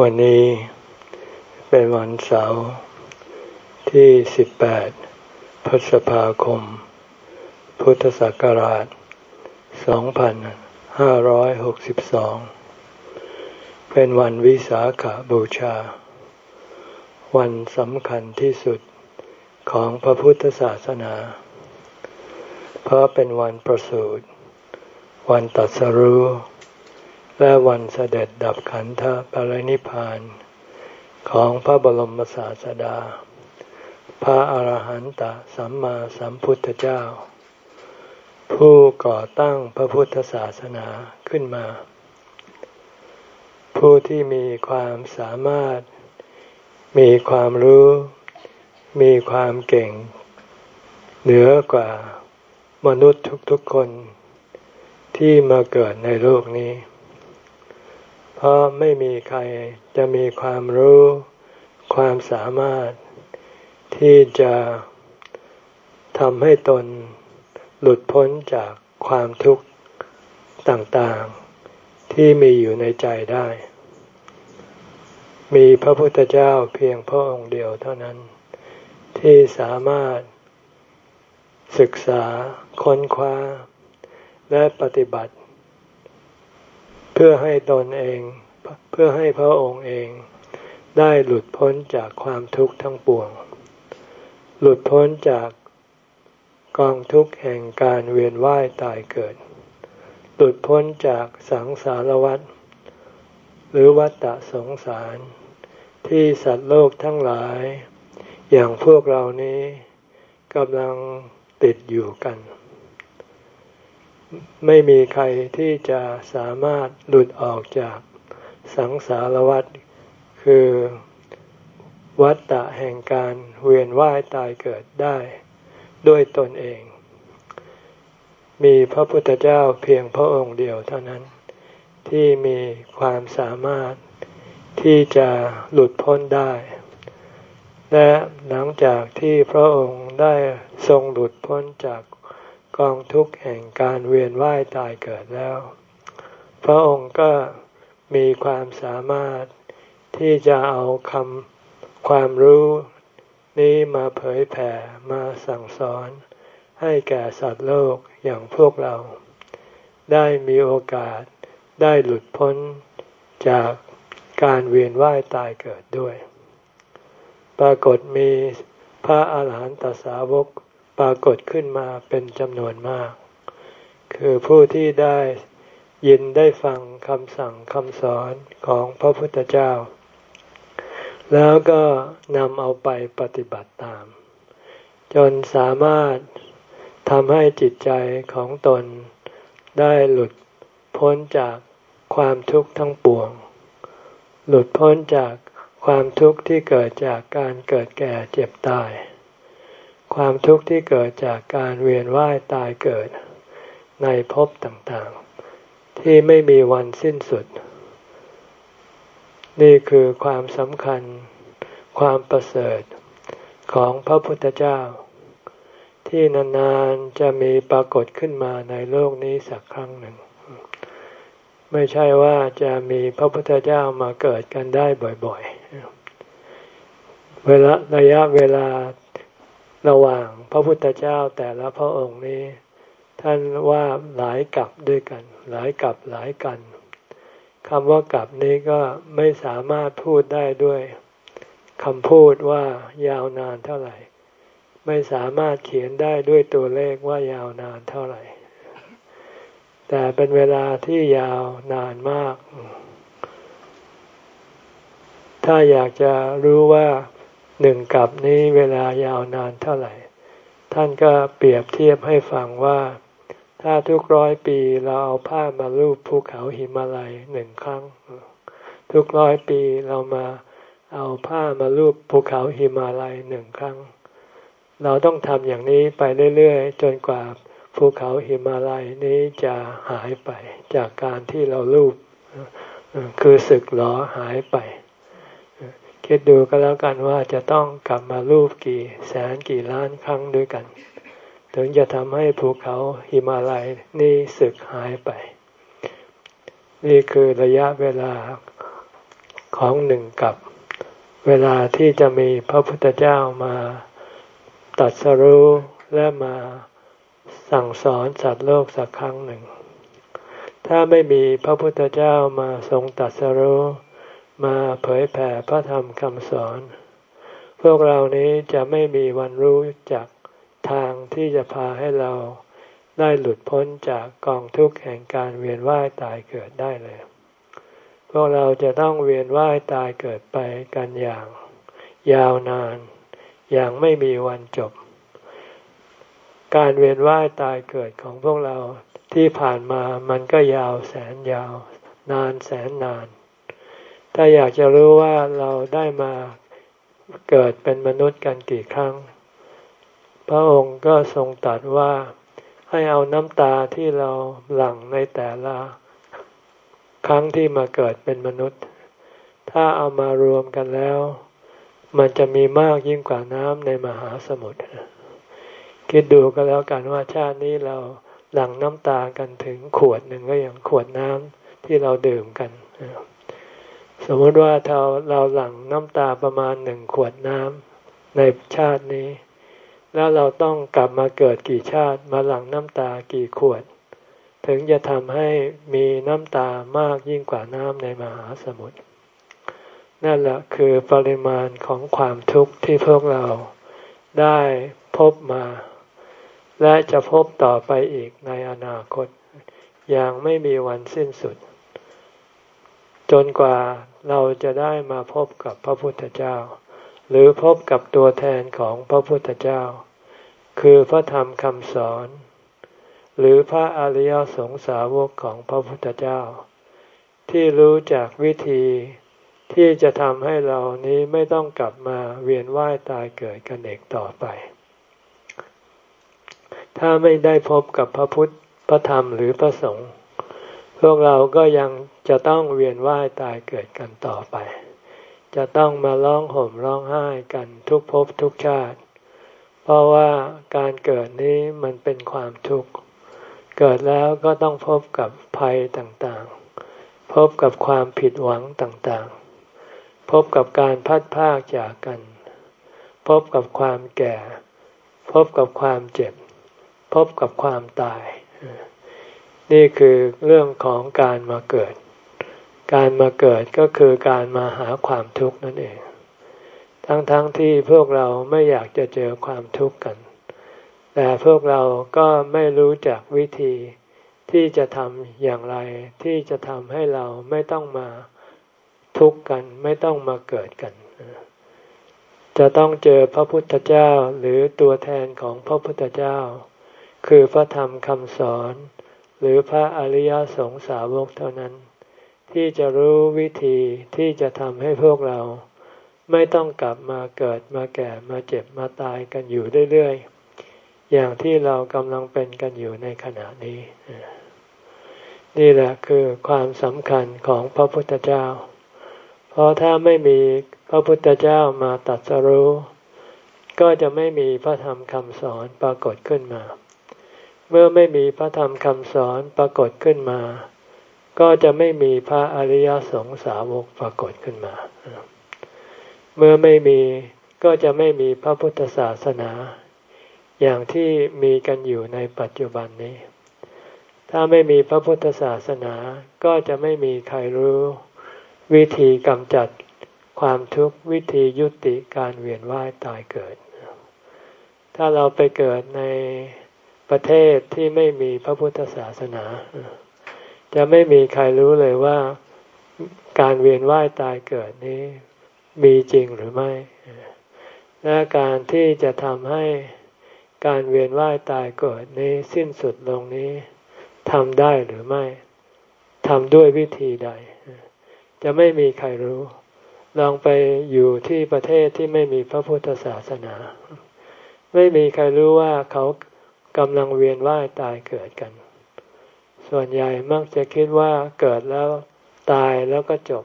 วันนี้เป็นวันเสาร์ที่ 18 พฤษภาคม พุทธศักราช 2562 เป็นวันวิสาขาบูชา วันสำคัญที่สุดของพระพุทธศาสนา เพราะเป็นวันประสูติ วันตัดสรู้ และวันเสด็จดับขันธปรินิพาน ของพระบรมศาสดา พระอาหารหันตสัมมาสัมพุทธเจ้า ผู้ก่อตั้งพระพุทธศาสนาขึ้นมา ผู้ที่มีความสามารถ มีความรู้ มีความเก่ง เหนือกว่ามนุษย์ทุกๆคนที่มาเกิดในโลกนี้ เพราะไม่มีใครจะมีความรู้ ความสามารถที่จะทำให้ตนหลุดพ้นจากความทุกข์ต่างๆ ที่มีอยู่ในใจได้ มีพระพุทธเจ้าเพียงพระองค์เดียวเท่านั้น ที่สามารถศึกษาค้นคว้า และปฏิบัติ พื่อให้ตนเอง เพื่อให้พระองค์เอง ได้หลุดพ้นจากความทุกข์ทั้งปวง หลุดพ้นจากกองทุกข์แห่งการเวียนว่ายตายเกิด หลุดพ้นจากสังสารวัฏหรือวัฏฏะสงสาร ที่สัตว์โลกทั้งหลาย อย่างพวกเรานี้กำลังติดอยู่กัน ไม่มีใครที่จะสามารถหลุดออกจากสังสารวัฏคือวัฏฏะแห่งการเวียนว่ายตายเกิดได้ด้วยตนเอง มีพระพุทธเจ้าเพียงพระองค์เดียวเท่านั้น ที่มีความสามารถที่จะหลุดพ้นได้ และหลังจากที่พระองค์ได้ทรงหลุดพ้นจาก กองทุกข์แห่งการเวียนว่ายตายเกิดแล้ว พระองค์ก็มีความสามารถที่จะเอาคำความรู้นี้มาเผยแผ่มาสั่งสอนให้แก่สัตว์โลกอย่างพวกเรา ได้มีโอกาสได้หลุดพ้นจากการเวียนว่ายตายเกิดด้วย ปรากฏมีพระอาหารหันตสาวก ปรากฏขึ้นมาเป็นจำนวนมาก คือผู้ที่ได้ยินได้ฟังคำสั่งคำสอนของพระพุทธเจ้า แล้วก็นำเอาไปปฏิบัติตาม จนสามารถทำให้จิตใจของตนได้หลุดพ้นจากความทุกข์ทั้งปวง หลุดพ้นจากความทุกข์ที่เกิดจากการเกิดแก่เจ็บตาย ความทุกข์ที่เกิดจากการเวียนว่ายตายเกิดในภพต่างๆ ที่ไม่มีวันสิ้นสุด นี่คือความสำคัญ ความประเสริฐของพระพุทธเจ้า ที่นานๆจะมีปรากฏขึ้นมาในโลกนี้สักครั้งหนึ่ง ไม่ใช่ว่าจะมีพระพุทธเจ้ามาเกิดกันได้บ่อยๆ เวลาระยะเวลา ระหว่างพระพุทธเจ้าแต่ละพระองค์นี้ ท่านว่าหลายกับด้วยกัน หลายกับหลายกันคำว่ากับนี้ก็ไม่สามารถพูดได้ด้วยคำพูดว่ายาวนานเท่าไหร่ ไม่สามารถเขียนได้ด้วยตัวเลขว่ายาวนานเท่าไหร่ แต่เป็นเวลาที่ยาวนานมาก ถ้าอยากจะรู้ว่า หนึ่งกับนี้เวลายาวนานเท่าไหร่ ท่านก็เปรียบเทียบให้ฟังว่า ถ้าทุกร้อยปีเราเอาผ้ามาลูบภูเขาหิมาลัยหนึ่งครั้ง ทุกร้อยปีเรามาเอาผ้ามาลูบภูเขาหิมาลัยหนึ่งครั้ง เราต้องทำอย่างนี้ไปเรื่อยๆ จนกว่าภูเขาหิมาลัยนี้จะหายไปจากการที่เราลูบคือสึกหลอหายไป คิดดูก็แล้วกันว่าจะต้องกลับมารูปกี่แสนกี่ล้านครั้งด้วยกัน ถึงจะทำให้ภูเขาหิมาลัยนี่สึกหายไป นี่คือระยะเวลาของหนึ่งกับเวลาที่จะมีพระพุทธเจ้ามาตัดสรู้และมาสั่งสอนสัตว์โลกสักครั้งหนึ่ง ถ้าไม่มีพระพุทธเจ้ามาทรงตัดสรู้ มาเผยแผ่พระธรรมคำสอน พวกเรานี้จะไม่มีวันรู้จักทางที่จะพาให้เราได้หลุดพ้นจากกองทุกข์แห่งการเวียนว่ายตายเกิดได้เลย พวกเราจะต้องเวียนว่ายตายเกิดไปกันอย่าง ยาวนาน อย่างไม่มีวันจบ การเวียนว่ายตายเกิดของพวกเราที่ผ่านมามันก็ยาวแสนยาว นานแสนนาน ถ้าอยากจะรู้ว่าเราได้มาเกิดเป็นมนุษย์กันกี่ครั้ง พระองค์ก็ทรงตรัสว่าให้เอาน้ำตาที่เราหลั่งในแต่ละครั้งที่มาเกิดเป็นมนุษย์ ถ้าเอามารวมกันแล้ว มันจะมีมากยิ่งกว่าน้ำในมหาสมุทรคิดดูก็แล้วกันว่าชาตินี้เราหลั่งน้ำตากันถึงขวดหนึ่งก็อย่างขวดน้ำที่เราดื่มกัน สมมติว่าเราเราหลั่งน้ำตาประมาณหนึ่งขวดน้ำในชาตินี้ แล้วเราต้องกลับมาเกิดกี่ชาติมาหลั่งน้ำตากี่ขวด ถึงจะทำให้มีน้ำตามากยิ่งกว่าน้ำในมหาสมุทรนั่นแหละคือปริมาณของความทุกข์ที่พวกเราได้พบมา และจะพบต่อไปอีกในอนาคต อย่างไม่มีวันสิ้นสุด จนกว่าเราจะได้มาพบกับพระพุทธเจ้า หรือพบกับตัวแทนของพระพุทธเจ้า คือพระธรรมคำสอน หรือพระอริยสงสาวกของพระพุทธเจ้า ที่รู้จักวิธีที่จะทำให้เรานี้ไม่ต้องกลับมาเวียนว่ายตายเกิดกันเอกต่อไป ถ้าไม่ได้พบกับพระพุทธ พระธรรมหรือพระสงฆ์ พวกเราก็ยังจะต้องเวียนว่ายตายเกิดกันต่อไป จะต้องมาร้องห่มร้องไห้กันทุกภพทุกชาติ เพราะว่าการเกิดนี้มันเป็นความทุกข์ เกิดแล้วก็ต้องพบกับภัยต่างๆ พบกับความผิดหวังต่างๆ พบกับการพัดพากจากกัน พบกับความแก่ พบกับความเจ็บ พบกับความตาย นี่คือเรื่องของการมาเกิด การมาเกิดก็คือการมาหาความทุกข์นั่นเอง ทั้งๆทที่พวกเราไม่อยากจะเจอความทุกข์กัน แต่พวกเราก็ไม่รู้จักวิธีที่จะทำอย่างไรที่จะทำให้เราไม่ต้องมาทุกข์กัน ไม่ต้องมาเกิดกัน จะต้องเจอพระพุทธเจ้าหรือตัวแทนของพระพุทธเจ้า คือพระธรรมคำสอน หรือพระอริยสงสาวกเท่านั้น ที่จะรู้วิธีที่จะทำให้พวกเรา ไม่ต้องกลับมาเกิดมาแก่มาเจ็บมาตายกันอยู่เรื่อยๆ อย่างที่เรากำลังเป็นกันอยู่ในขณะนี้ นี่แหละคือความสำคัญของพระพุทธเจ้า เพราะถ้าไม่มีพระพุทธเจ้ามาตัดสรู้ก็จะไม่มีพระธรรมคำสอนปรากฏขึ้นมา เมื่อไม่มีพระธรรมคำสอนปรากฏขึ้นมา ก็จะไม่มีพระอริยสงสาวกปรากฏขึ้นมา เมื่อไม่มีก็จะไม่มีพระพุทธศาสนา อย่างที่มีกันอยู่ในปัจจุบันนี้ ถ้าไม่มีพระพุทธศาสนาก็จะไม่มีใครรู้ วิธีกำจัดความทุกข์วิธียุติการเวียนว่ายตายเกิด ถ้าเราไปเกิดใน ประเทศที่ไม่มีพระพุทธศาสนา จะไม่มีใครรู้เลยว่าการเวียนว่ายตายเกิดนี้มีจริงหรือไม่ และการที่จะทำให้การเวียนว่ายตายเกิดนี้สิ้นสุดลงนี้ทำได้หรือไม่ทำด้วยวิธีใด จะไม่มีใครรู้ ลองไปอยู่ที่ประเทศที่ไม่มีพระพุทธศาสนา ไม่มีใครรู้ว่าเขา กำลังเวียนว่ายตายเกิดกัน ส่วนใหญ่มักจะคิดว่าเกิดแล้วตายแล้วก็จบ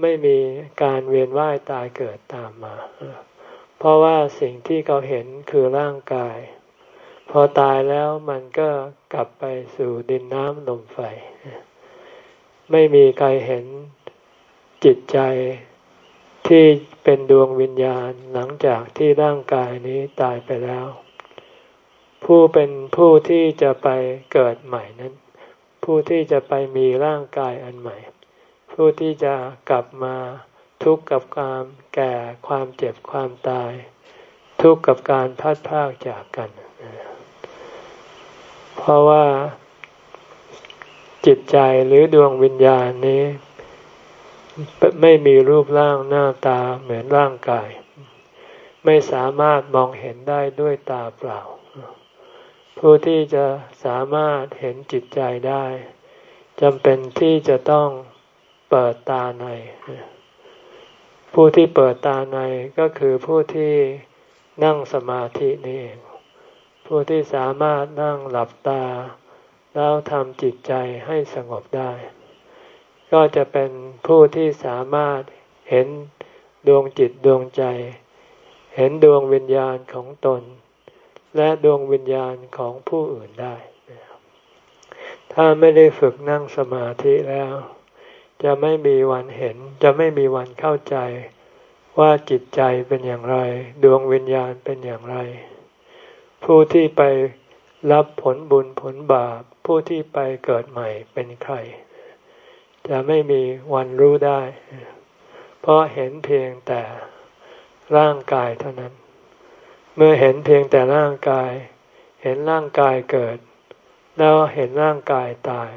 ไม่มีการเวียนว่ายตายเกิดตามมา เพราะว่าสิ่งที่เขาเห็นคือร่างกาย พอตายแล้วมันก็กลับไปสู่ดินน้ำลมไฟ ไม่มีใครเห็นจิตใจที่เป็นดวงวิญญาณหลังจากที่ร่างกายนี้ตายไปแล้ว ผู้เป็นผู้ที่จะไปเกิดใหม่นั้น ผู้ที่จะไปมีร่างกายอันใหม่ ผู้ที่จะกลับมาทุกข์กับความแก่ความเจ็บความตาย ทุกข์กับการพัดพากจากกัน เพราะว่าจิตใจหรือดวงวิญญาณนี้ ไม่มีรูปร่างหน้าตาเหมือนร่างกาย ไม่สามารถมองเห็นได้ด้วยตาเปล่า ผู้ที่จะสามารถเห็นจิตใจได้จำเป็นที่จะต้องเปิดตาใน ผู้ที่เปิดตาในก็คือผู้ที่นั่งสมาธินี่เองผู้ที่สามารถนั่งหลับตา แล้วทำจิตใจให้สงบได้ ก็จะเป็นผู้ที่สามารถเห็นดวงจิตดวงใจ เห็นดวงวิญญาณของตน และดวงวิญญาณของผู้อื่นได้ ถ้าไม่ได้ฝึกนั่งสมาธิแล้ว จะไม่มีวันเห็น จะไม่มีวันเข้าใจว่าจิตใจเป็นอย่างไร ดวงวิญญาณเป็นอย่างไร ผู้ที่ไปรับผลบุญผลบาป ผู้ที่ไปเกิดใหม่เป็นใคร จะไม่มีวันรู้ได้ เพราะเห็นเพียงแต่ร่างกายเท่านั้น เมื่อเห็นเพียงแต่ร่างกาย เห็นร่างกายเกิด แล้วเห็นร่างกายตาย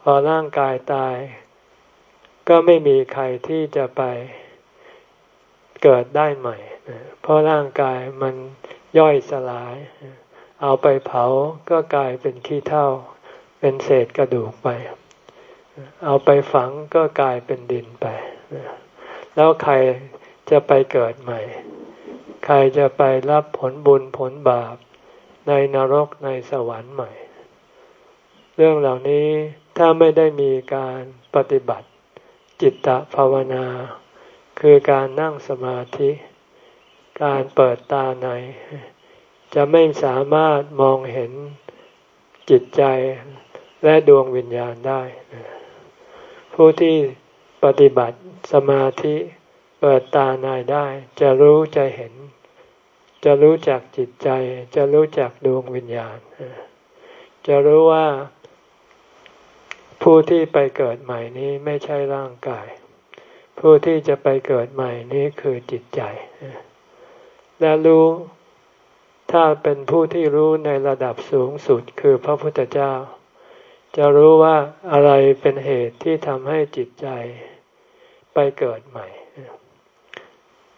พอร่างกายตาย ก็ไม่มีใครที่จะไปเกิดได้ใหม่ เพราะร่างกายมันย่อยสลาย เอาไปเผาก็กลายเป็นขี้เถ้า เป็นเศษกระดูกไป เอาไปฝังก็กลายเป็นดินไป แล้วใครจะไปเกิดใหม่ ใครจะไปรับผลบุญผลบาปในนรกในสวรรค์ใหม่ เรื่องเหล่านี้ถ้าไม่ได้มีการปฏิบัติจิตตภาวนา คือการนั่งสมาธิ การเปิดตาใน จะไม่สามารถมองเห็นจิตใจและดวงวิญญาณได้ ผู้ที่ปฏิบัติสมาธิ เปิดตาในได้ จะรู้จะเห็น จะรู้จักจิตใจ จะรู้จักดวงวิญญาณ จะรู้ว่าผู้ที่ไปเกิดใหม่นี้ไม่ใช่ร่างกาย ผู้ที่จะไปเกิดใหม่นี้คือจิตใจ และรู้ถ้าเป็นผู้ที่รู้ในระดับสูงสุดคือพระพุทธเจ้า จะรู้ว่าอะไรเป็นเหตุที่ทำให้จิตใจไปเกิดใหม่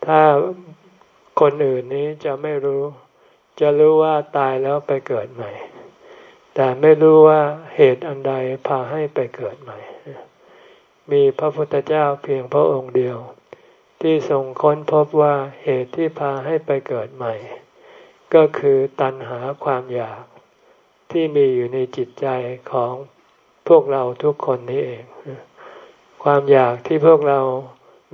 ถ้าคนอื่นนี้จะไม่รู้ จะรู้ว่าตายแล้วไปเกิดใหม่ แต่ไม่รู้ว่าเหตุอันใดพาให้ไปเกิดใหม่ มีพระพุทธเจ้าเพียงพระองค์เดียว ที่ทรงค้นพบว่าเหตุที่พาให้ไปเกิดใหม่ ก็คือตัณหาความอยากที่มีอยู่ในจิตใจของพวกเราทุกคนนี้เอง ความอยากที่พวกเรา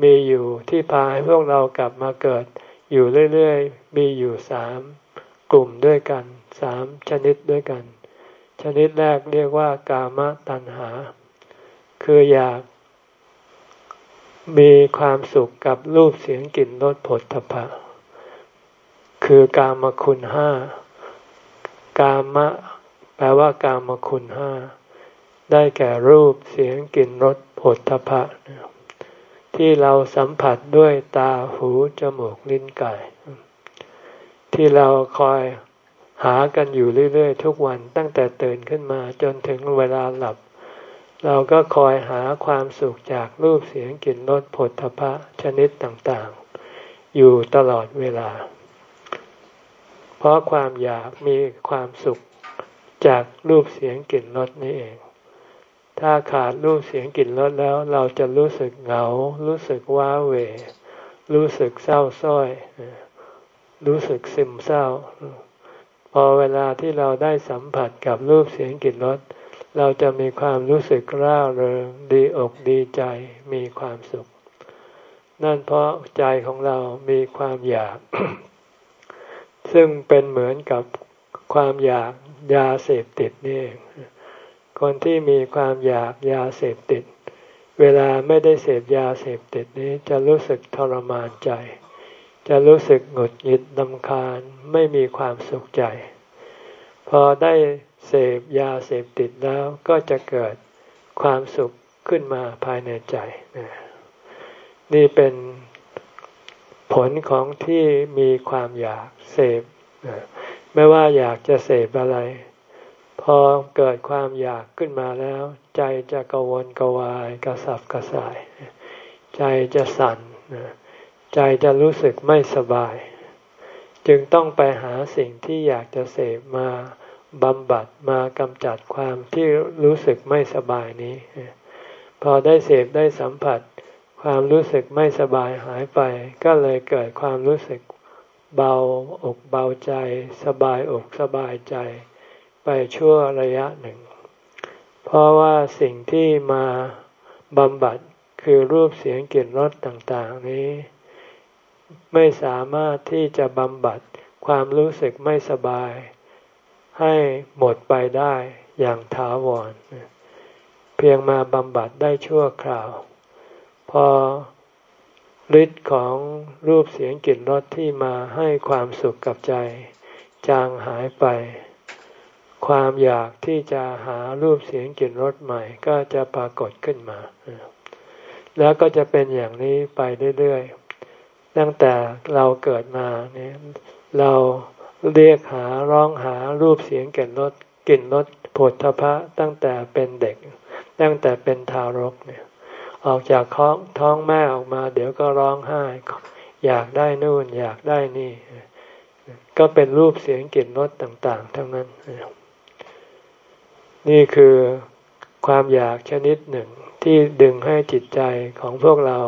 มีอยู่ที่พาให้พวกเรากลับมาเกิด อยู่เรื่อยๆ มีอยู่สามกลุ่มด้วยกันสามชนิดด้วยกัน ชนิดแรกเรียกว่ากามตัณหา คืออยาก มีความสุขกับรูปเสียงกลิ่นรสผลทพะคือกามคุณห้ากามะ แปลว่ากามคุณห้าได้แก่รูปเสียงกลิ่นรสผลทพะ ที่เราสัมผัสด้วยตาหูจมูกลิ้นกาย ที่เราคอยหากันอยู่เรื่อยๆ ทุกวันตั้งแต่ตื่นขึ้นมาจนถึงเวลาหลับ เราก็คอยหาความสุขจากรูปเสียงกลิ่นรสผลทพะชนิดต่างๆ อยู่ตลอดเวลา เพราะความอยากมีความสุขจากรูปเสียงกลิ่นรสนี่เอง ถ้าขาดรูปเสียงกลิ่นรสแล้วเราจะรู้สึกเหงา รู้สึกว้าเหวรู้สึกเศร้าส้อย รู้สึกซึมเศร้า พอเวลาที่เราได้สัมผัสกับรูปเสียงกลิ่นรสเราจะมีความรู้สึกร่าเริงดีอกดีใจมีความสุข นั่นเพราะใจของเรามีความอยาก ซึ่งเป็นเหมือนกับความอยากยาเสพติดนี่เอง คนที่มีความอยากยาเสพติด เวลาไม่ได้เสพยาเสพติดนี้จะรู้สึกทรมานใจ จะรู้สึกหงุดหงิดลำคาญไม่มีความสุขใจ พอได้เสพยาเสพติดแล้วก็จะเกิดความสุขขึ้นมาภายในใจ นี่เป็นผลของที่มีความอยากเสพไม่ว่าอยากจะเสพอะไร พอเกิดความอยากขึ้นมาแล้ว ใจจะกวนกวายกระสับกระส่าย ใจจะสั่นใจจะรู้สึกไม่สบาย จึงต้องไปหาสิ่งที่อยากจะเสพมาบำบัดมากำจัดความที่รู้สึกไม่สบายนี้ พอได้เสพได้สัมผัส ความรู้สึกไม่สบายหายไป ก็เลยเกิดความรู้สึกเบาอกเบาใจ สบายอกสบายใจ ไปชั่วระยะหนึ่ง เพราะว่าสิ่งที่มาบำบัดคือรูปเสียงกลิ่นรสต่างๆนี้ ไม่สามารถที่จะบำบัดความรู้สึกไม่สบาย ให้หมดไปได้อย่างถาวร เพียงมาบำบัดได้ชั่วคราว พอฤทธิ์ของรูปเสียงกลิ่นรสที่มาให้ความสุขกับใจ จางหายไป ความอยากที่จะหารูปเสียงกลิ่นรสใหม่ ก็จะปรากฏขึ้นมา แล้วก็จะเป็นอย่างนี้ไปเรื่อยๆ ตั้งแต่เราเกิดมาเนี่ยเราเรียกหาร้องหารูปเสียงกลิ่นรสกลิ่นรสผลทพะตั้งแต่เป็นเด็ก ตั้งแต่เป็นทารกเนี่ยออกจากท้องท้องแม่ออกมา เดี๋ยวก็ร้องไห้ อยากได้นู่นอยากได้นี่ ก็เป็นรูปเสียงกลิ่นรสต่าง ๆ ทั้งนั้น นี่คือความอยากชนิดหนึ่งที่ดึงให้จิตใจของพวกเรา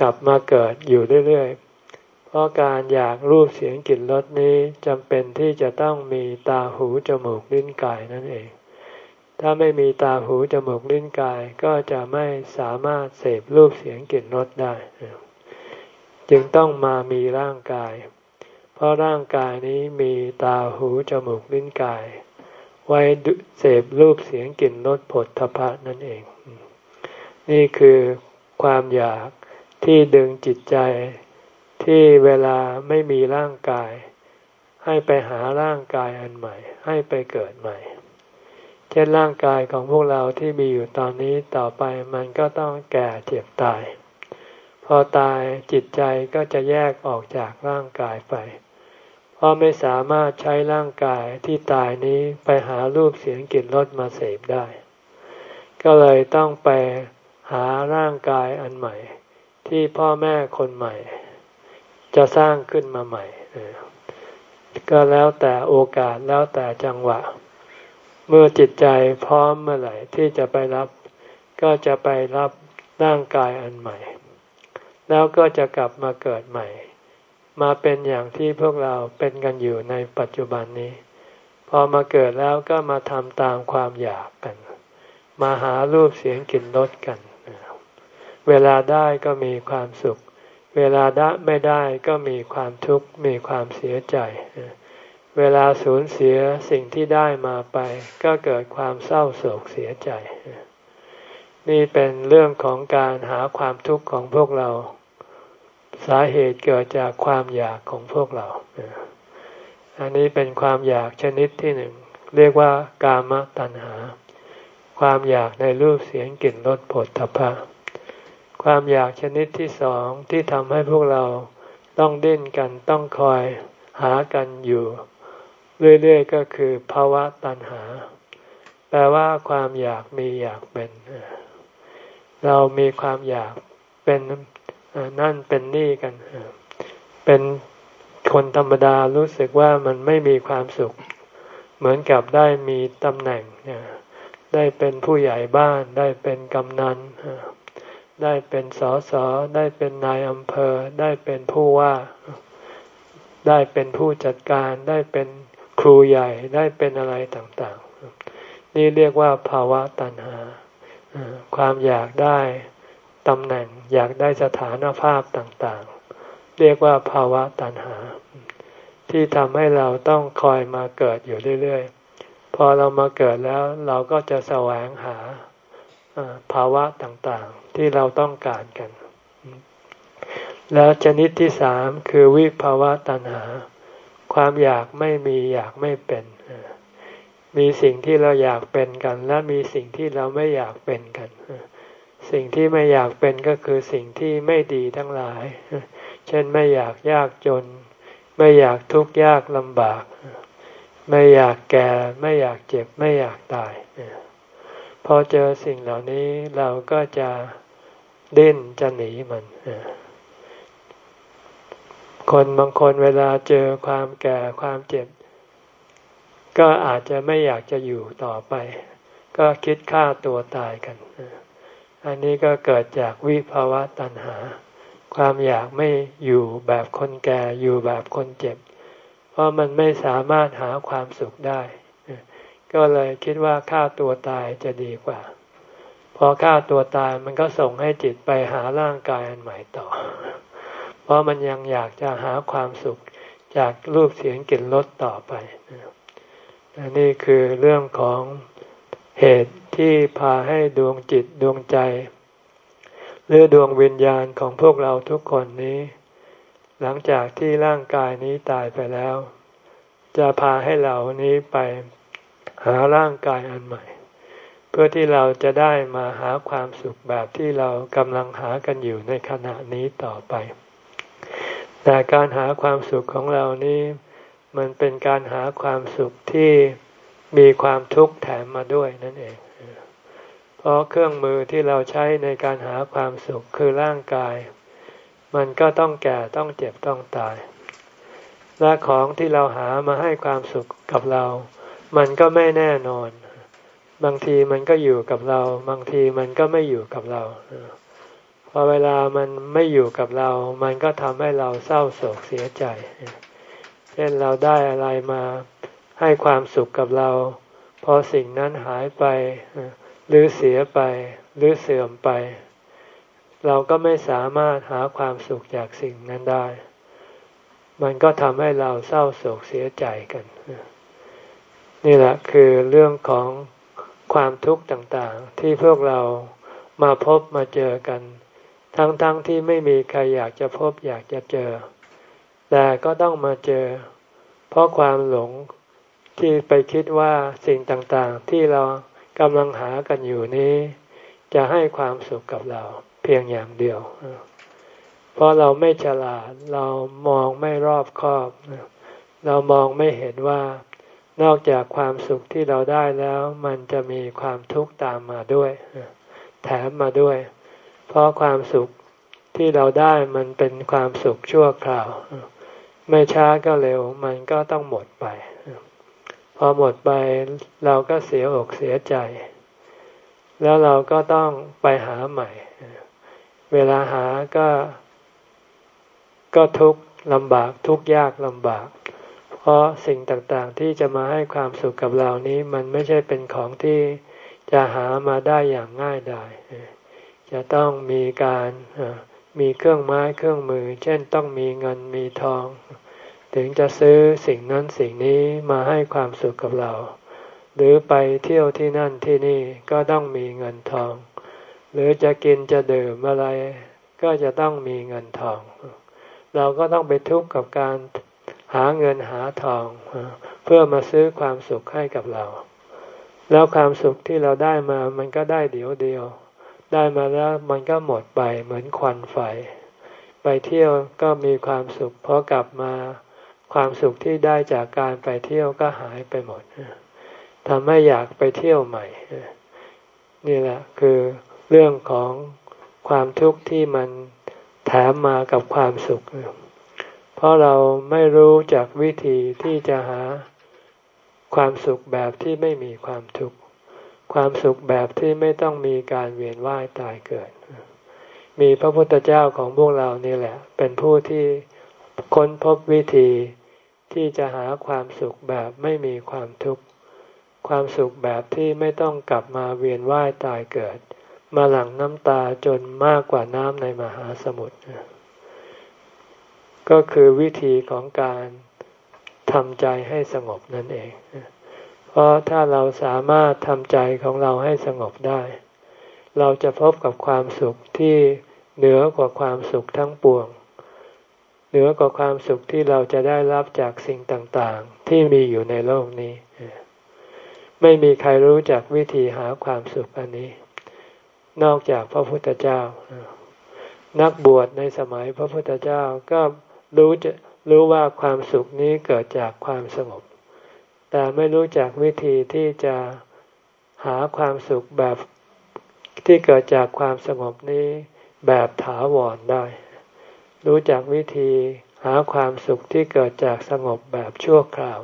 กลับมาเกิดอยู่เรื่อยๆ เพราะการอยากรูปเสียงกลิ่นรสนี้จำเป็นที่จะต้องมีตาหูจมูกลิ้นกายนั่นเอง ถ้าไม่มีตาหูจมูกลิ้นกายก็จะไม่สามารถเสพรูปเสียงกลิ่นรสได้ จึงต้องมามีร่างกาย เพราะร่างกายนี้มีตาหูจมูกลิ้นกาย ไว้เสพรูปเสียงกลิ่นรสผลทพะนั่นเอง นี่คือความอยากที่ดึงจิตใจที่เวลาไม่มีร่างกาย ให้ไปหาร่างกายอันใหม่ ให้ไปเกิดใหม่ เช่นร่างกายของพวกเราที่มีอยู่ตอนนี้ต่อไปมันก็ต้องแก่เจ็บตาย พอตายจิตใจก็จะแยกออกจากร่างกายไป เพราะไม่สามารถใช้ร่างกายที่ตายนี้ไปหารูปเสียงกลิ่นรสมาเสพได้ ก็เลยต้องไปหาร่างกายอันใหม่ ที่พ่อแม่คนใหม่ จะสร้างขึ้นมาใหม่ก็แล้วแต่โอกาสแล้วแต่จังหวะ เมื่อจิตใจพร้อมเมื่อไหร่ที่จะไปรับ ก็จะไปรับร่างกายอันใหม่ แล้วก็จะกลับมาเกิดใหม่ มาเป็นอย่างที่พวกเราเป็นกันอยู่ในปัจจุบันนี้ พอมาเกิดแล้วก็มาทำตามความอยากกัน มาหารูปเสียงกลิ่นรสกัน เวลาได้ก็มีความสุข เวลาได้ไม่ได้ก็มีความทุกข์มีความเสียใจ เวลาสูญเสียสิ่งที่ได้มาไป ก็เกิดความเศร้าโศกเสียใจ นี่เป็นเรื่องของการหาความทุกข์ของพวกเรา สาเหตุเกิดจากความอยากของพวกเรา อันนี้เป็นความอยากชนิดที่หนึ่ง เรียกว่ากามตัณหา ความอยากในรูปเสียงกลิ่นรสผลทพะความอยากชนิดที่สองที่ทำให้พวกเราต้องเดินกันต้องคอยหากันอยู่ เรื่อยๆก็คือภาวะตัณหา แปลว่าความอยากมีอยากเป็น เรามีความอยากเป็น นั่นเป็นนี่กัน เป็นคนธรรมดารู้สึกว่ามันไม่มีความสุข เหมือนกับได้มีตำแหน่งได้เป็นผู้ใหญ่บ้านได้เป็นกำนันได้เป็นสอสอได้เป็นนายอำเภอ ได้เป็นผู้ว่า ได้เป็นผู้จัดการ ได้เป็นครูใหญ่ได้เป็นอะไรต่างๆ นี่เรียกว่าภาวะตัณหาความอยากได้ ตำแหน่งอยากได้สถานภาพต่างๆ เรียกว่าภาวะตัณหา ที่ทำให้เราต้องคอยมาเกิดอยู่เรื่อยๆ พอเรามาเกิดแล้วเราก็จะแสวงหาภาวะต่างๆ ที่เราต้องการกัน แล้วชนิดที่สามคือวิภาวะตัณหา ความอยากไม่มีอยากไม่เป็น มีสิ่งที่เราอยากเป็นกัน และมีสิ่งที่เราไม่อยากเป็นกัน สิ่งที่ไม่อยากเป็นก็คือสิ่งที่ไม่ดีทั้งหลาย เช่นไม่อยากยากจน ไม่อยากทุกข์ยากลำบาก ไม่อยากแก่ ไม่อยากเจ็บ ไม่อยากตาย พอเจอสิ่งเหล่านี้เราก็จะเด่นจะหนีมัน คนบางคนเวลาเจอความแก่ความเจ็บ ก็อาจจะไม่อยากจะอยู่ต่อไป ก็คิดฆ่าตัวตายกัน อันนี้ก็เกิดจากวิภาวะตัณหา ความอยากไม่อยู่แบบคนแก่อยู่แบบคนเจ็บ เพราะมันไม่สามารถหาความสุขได้ ก็เลยคิดว่าฆ่าตัวตายจะดีกว่า พอฆ่าตัวตายมันก็ส่งให้จิตไปหาร่างกายอันใหม่ต่อ เพราะมันยังอยากจะหาความสุขจากรูปเสียงกลิ่นรสต่อไป นี่คือเรื่องของเหตุ ที่พาให้ดวงจิตดวงใจ หรือดวงวิญญาณของพวกเราทุกคนนี้ หลังจากที่ร่างกายนี้ตายไปแล้ว จะพาให้เรานี้ไปหาร่างกายอันใหม่ เพื่อที่เราจะได้มาหาความสุขแบบที่เรากำลังหากันอยู่ในขณะนี้ต่อไป แต่การหาความสุขของเรานี้ มันเป็นการหาความสุขที่มีความทุกข์แถมมาด้วยนั่นเอง ราะเครื่องมือที่เราใช้ในการหาความสุขคือร่างกาย มันก็ต้องแก่ต้องเจ็บต้องตาย และของที่เราหามาให้ความสุขกับเรา มันก็ไม่แน่นอน บางทีมันก็อยู่กับเรา บางทีมันก็ไม่อยู่กับเราพอเวลามันไม่อยู่กับเรา มันก็ทำให้เราเศร้าโศกเสียใจ เช่นเราได้อะไรมาให้ความสุขกับเรา พอสิ่งนั้นหายไป หรือเสียไปหรือเสื่อมไป เราก็ไม่สามารถหาความสุขจากสิ่งนั้นได้ มันก็ทำให้เราเศร้าโศกเสียใจกัน นี่แหละคือเรื่องของความทุกข์ต่างๆ ที่พวกเรามาพบมาเจอกัน ทั้งๆทที่ไม่มีใครอยากจะพบอยากจะเจอ แต่ก็ต้องมาเจอ เพราะความหลงที่ไปคิดว่าสิ่งต่างๆที่เรา กำลังหากันอยู่นี้ จะให้ความสุขกับเรา เพียงอย่างเดียว เพราะเราไม่ฉลาดเรามองไม่รอบคอบ เรามองไม่เห็นว่านอกจากความสุขที่เราได้แล้ว มันจะมีความทุกข์ตามมาด้วย แถมมาด้วย เพราะความสุขที่เราได้มันเป็นความสุขชั่วคราว ไม่ช้าก็เร็ว มันก็ต้องหมดไป พอหมดไปเราก็เสียอกเสียใจ แล้วเราก็ต้องไปหาใหม่ เวลาหาก็ ก็ทุกข์ลำบากทุกข์ยากลำบาก เพราะสิ่งต่างๆที่จะมาให้ความสุขกับเรานี้ มันไม่ใช่เป็นของที่จะหามาได้อย่างง่ายดายจะต้องมีการมีเครื่องไม้เครื่องมือ เช่นต้องมีเงินมีทอง ถึงจะซื้อสิ่งนั้นสิ่งนี้มาให้ความสุขกับเรา หรือไปเที่ยวที่นั่นที่นี่ก็ต้องมีเงินทอง หรือจะกินจะดื่มอะไร ก็จะต้องมีเงินทอง เราก็ต้องไปทุกข์กับการหาเงินหาทอง เพื่อมาซื้อความสุขให้กับเรา แล้วความสุขที่เราได้มามันก็ได้เดียวเดียว ได้มาแล้วมันก็หมดไปเหมือนควันไฟ ไปเที่ยวก็มีความสุขพอกลับมา ความสุขที่ได้จากการไปเที่ยวก็หายไปหมดทำให้อยากไปเที่ยวใหม่ นี่แหละคือเรื่องของความทุกข์ที่มันแถมมากับความสุข เพราะเราไม่รู้จากวิธีที่จะหาความสุขแบบที่ไม่มีความทุกข์ ความสุขแบบที่ไม่ต้องมีการเวียนว่ายตายเกิด มีพระพุทธเจ้าของพวกเรานี่แหละ เป็นผู้ที่ ค้นพบวิธีที่จะหาความสุขแบบไม่มีความทุกข์ ความสุขแบบที่ไม่ต้องกลับมาเวียนว่ายตายเกิด มาหลั่งน้ำตาจนมากกว่าน้ำในมหาสมุทรก็คือวิธีของการทำใจให้สงบนั่นเอง เพราะถ้าเราสามารถทำใจของเราให้สงบได้ เราจะพบกับความสุขที่เหนือกว่าความสุขทั้งปวง นือกว่าความสุขที่เราจะได้รับจากสิ่งต่างๆ ที่มีอยู่ในโลกนี้ ไม่มีใครรู้จักวิธีหาความสุขอันนี้ นอกจากพระพุทธเจ้า นักบวชในสมัยพระพุทธเจ้าก็รู้จะรู้ว่าความสุขนี้เกิดจากความสงบ แต่ไม่รู้จักวิธีที่จะหาความสุขแบบที่เกิดจากความสงบนี้แบบถาวรได้ รู้จักวิธีหาความสุขที่เกิดจากสงบแบบชั่วคราว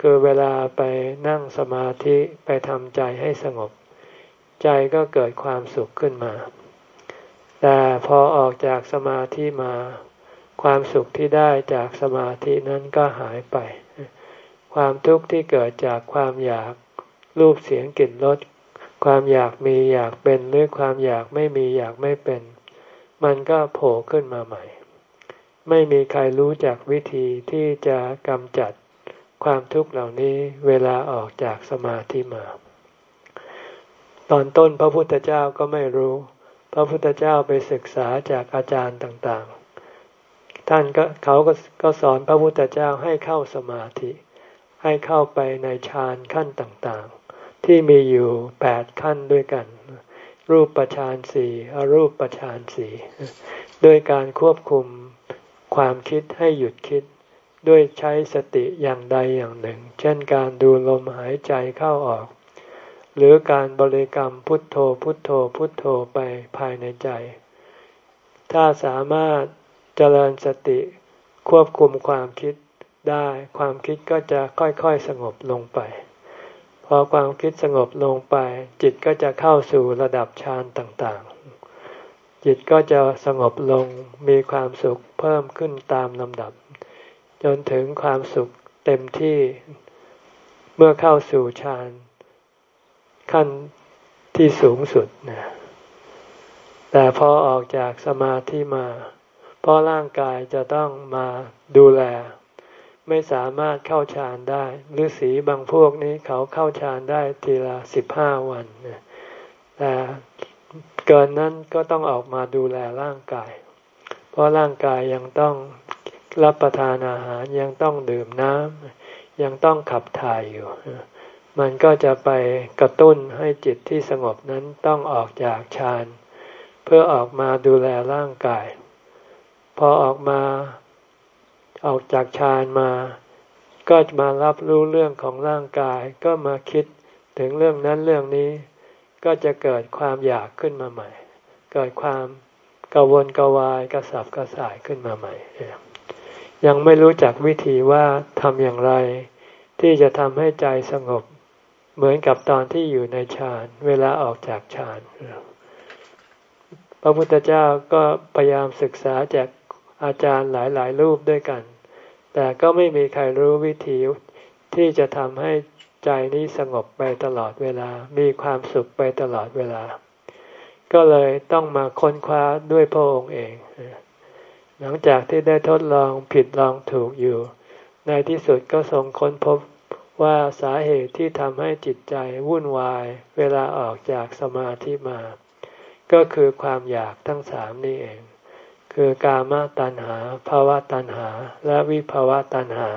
คือเวลาไปนั่งสมาธิไปทำใจให้สงบ ใจก็เกิดความสุขขึ้นมา แต่พอออกจากสมาธิมา ความสุขที่ได้จากสมาธินั้นก็หายไป ความทุกข์ที่เกิดจากความอยากรูปเสียงกลิ่นรสความอยากมีอยากเป็นหรือความอยากไม่มีอยากไม่เป็น มันก็โผล่ขึ้นมาใหม่ ไม่มีใครรู้จักวิธีที่จะกำจัดความทุกข์เหล่านี้เวลาออกจากสมาธิมา ตอนต้นพระพุทธเจ้าก็ไม่รู้ พระพุทธเจ้าไปศึกษาจากอาจารย์ต่างๆ ท่านก็เขาก็ก็สอนพระพุทธเจ้าให้เข้าสมาธิ ให้เข้าไปในฌานขั้นต่างๆ ที่มีอยู่แปดขั้นด้วยกัน รูปประชานสี่อรูปประชานสี่ด้วยการควบคุมความคิดให้หยุดคิด ด้วยใช้สติอย่างใดอย่างหนึ่ง เช่นการดูลมหายใจเข้าออก หรือการบริกรรมพุทโธพุทโธพุทโธไปภายในใจ ถ้าสามารถเจริญสติควบคุมความคิดได้ ความคิดก็จะค่อยๆสงบลงไป พอความคิดสงบลงไป จิตก็จะเข้าสู่ระดับฌานต่างๆ จิตก็จะสงบลงมีความสุขเพิ่มขึ้นตามลำดับ จนถึงความสุขเต็มที่เมื่อเข้าสู่ฌานขั้นที่สูงสุดนะแต่พอออกจากสมาธิมา เพราะร่างกายจะต้องมาดูแล ไม่สามารถเข้าฌานได้ฤาษีบางพวกนี้เขาเข้าฌานได้ทีละสิบห้าวันแต่เกินนั้นก็ต้องออกมาดูแลร่างกาย เพราะร่างกายยังต้องรับประทานอาหารยังต้องดื่มน้ำยังต้องขับถ่ายอยู่ มันก็จะไปกระตุ้นให้จิตที่สงบนั้นต้องออกจากฌานเพื่อออกมาดูแลร่างกาย พอออกมา ออกจากฌานมา ก็มารับรู้เรื่องของร่างกาย ก็มาคิดถึงเรื่องนั้นเรื่องนี้ ก็จะเกิดความอยากขึ้นมาใหม่ เกิดความกวนกวายกระสับกระส่ายขึ้นมาใหม่ ยังไม่รู้จักวิธีว่าทำอย่างไร ที่จะทำให้ใจสงบ เหมือนกับตอนที่อยู่ในฌานเวลาออกจากฌานพระพุทธเจ้าก็พยายามศึกษาจากอาจารย์หลาย ๆ รูปด้วยกัน แต่ก็ไม่มีใครรู้วิธีที่จะทำให้ใจนี้สงบไปตลอดเวลา มีความสุขไปตลอดเวลา ก็เลยต้องมาค้นคว้าด้วยพระองค์เอง หลังจากที่ได้ทดลองผิดลองถูกอยู่ ในที่สุดก็ทรงค้นพบว่าสาเหตุที่ทำให้จิตใจวุ่นวาย เวลาออกจากสมาธิมา ก็คือความอยากทั้งสามนี่เอง คือกามตัณหาภาวะตัณหา และวิภาวะตัณหา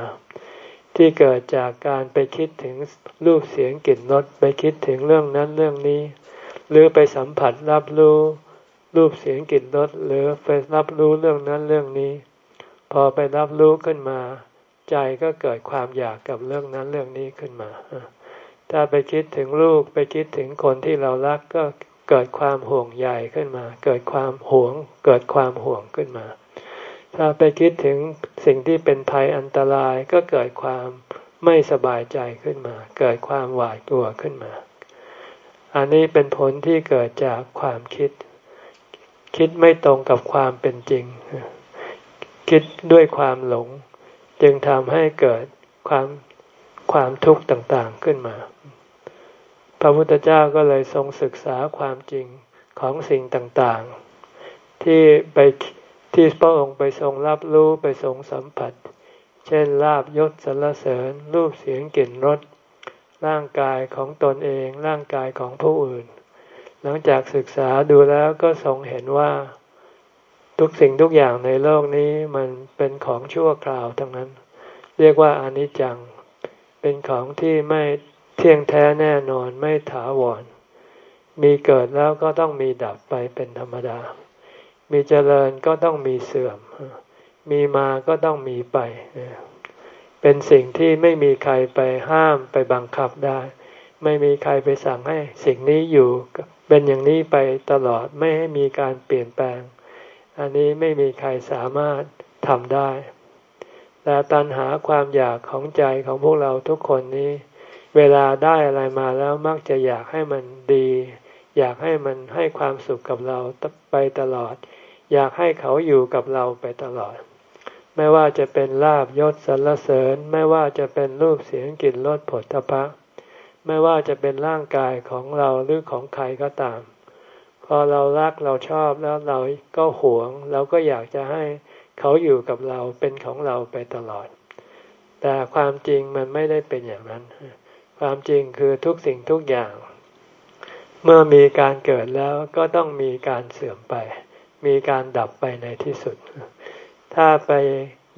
ที่เกิดจากการไปคิดถึงรูปเสียงกลิ่นรสไปคิดถึงเรื่องนั้นเรื่องนี้ หรือไปสัมผัสรับรู้รูปเสียงกลิ่นรสหรือไปรับรู้เรื่องนั้นเรื่องนี้ พอไปรับรู้ขึ้นมา ใจก็เกิดความอยากกับเรื่องนั้นเรื่องนี้ขึ้นมา ถ้าไปคิดถึงลูกไปคิดถึงคนที่เรารักก็ เกิดความห่วงใยขึ้นมา เกิดความหวง เกิดความห่วงขึ้นมา ถ้าไปคิดถึงสิ่งที่เป็นภัยอันตรายก็เกิดความไม่สบายใจขึ้นมา เกิดความหวาดกลัวขึ้นมา อันนี้เป็นผลที่เกิดจากความคิด คิดไม่ตรงกับความเป็นจริง คิดด้วยความหลง จึงทำให้เกิดความความทุกข์ต่างๆขึ้นมา พระพุทธเจ้าก็เลยทรงศึกษาความจริงของสิ่งต่างๆ ที่ไปที่พระองค์ไปทรงรับรู้ไปทรงสัมผัส เช่นลาบยศสรรเสริญรูปเสียงกลิ่นรสร่างกายของตนเองร่างกายของผู้อื่น หลังจากศึกษาดูแล้วก็ทรงเห็นว่า ทุกสิ่งทุกอย่างในโลกนี้มันเป็นของชั่วคราวทั้งนั้น เรียกว่าอนิจจัง เป็นของที่ไม่ เที่ยงแท้แน่นอนไม่ถาวร มีเกิดแล้วก็ต้องมีดับไปเป็นธรรมดา มีเจริญก็ต้องมีเสื่อม มีมาก็ต้องมีไป เป็นสิ่งที่ไม่มีใครไปห้ามไปบังคับได้ ไม่มีใครไปสั่งให้สิ่งนี้อยู่เป็นอย่างนี้ไปตลอดไม่ให้มีการเปลี่ยนแปลง อันนี้ไม่มีใครสามารถทำได้ แต่ตัณหาความอยากของใจของพวกเราทุกคนนี้ เวลาได้อะไรมาแล้วมักจะอยากให้มันดี อยากให้มันให้ความสุขกับเราไปตลอด อยากให้เขาอยู่กับเราไปตลอด ไม่ว่าจะเป็นลาบยศสรรเสริญ ไม่ว่าจะเป็นรูปเสียงกลิ่นรสผลตภะไม่ว่าจะเป็นร่างกายของเราหรือของใครก็ตาม พอเรารักเราชอบแล้วเราก็หวง เราก็อยากจะให้เขาอยู่กับเราเป็นของเราไปตลอด แต่ความจริงมันไม่ได้เป็นอย่างนั้น ความจริงคือทุกสิ่งทุกอย่าง เมื่อมีการเกิดแล้วก็ต้องมีการเสื่อมไป มีการดับไปในที่สุด ถ้าไป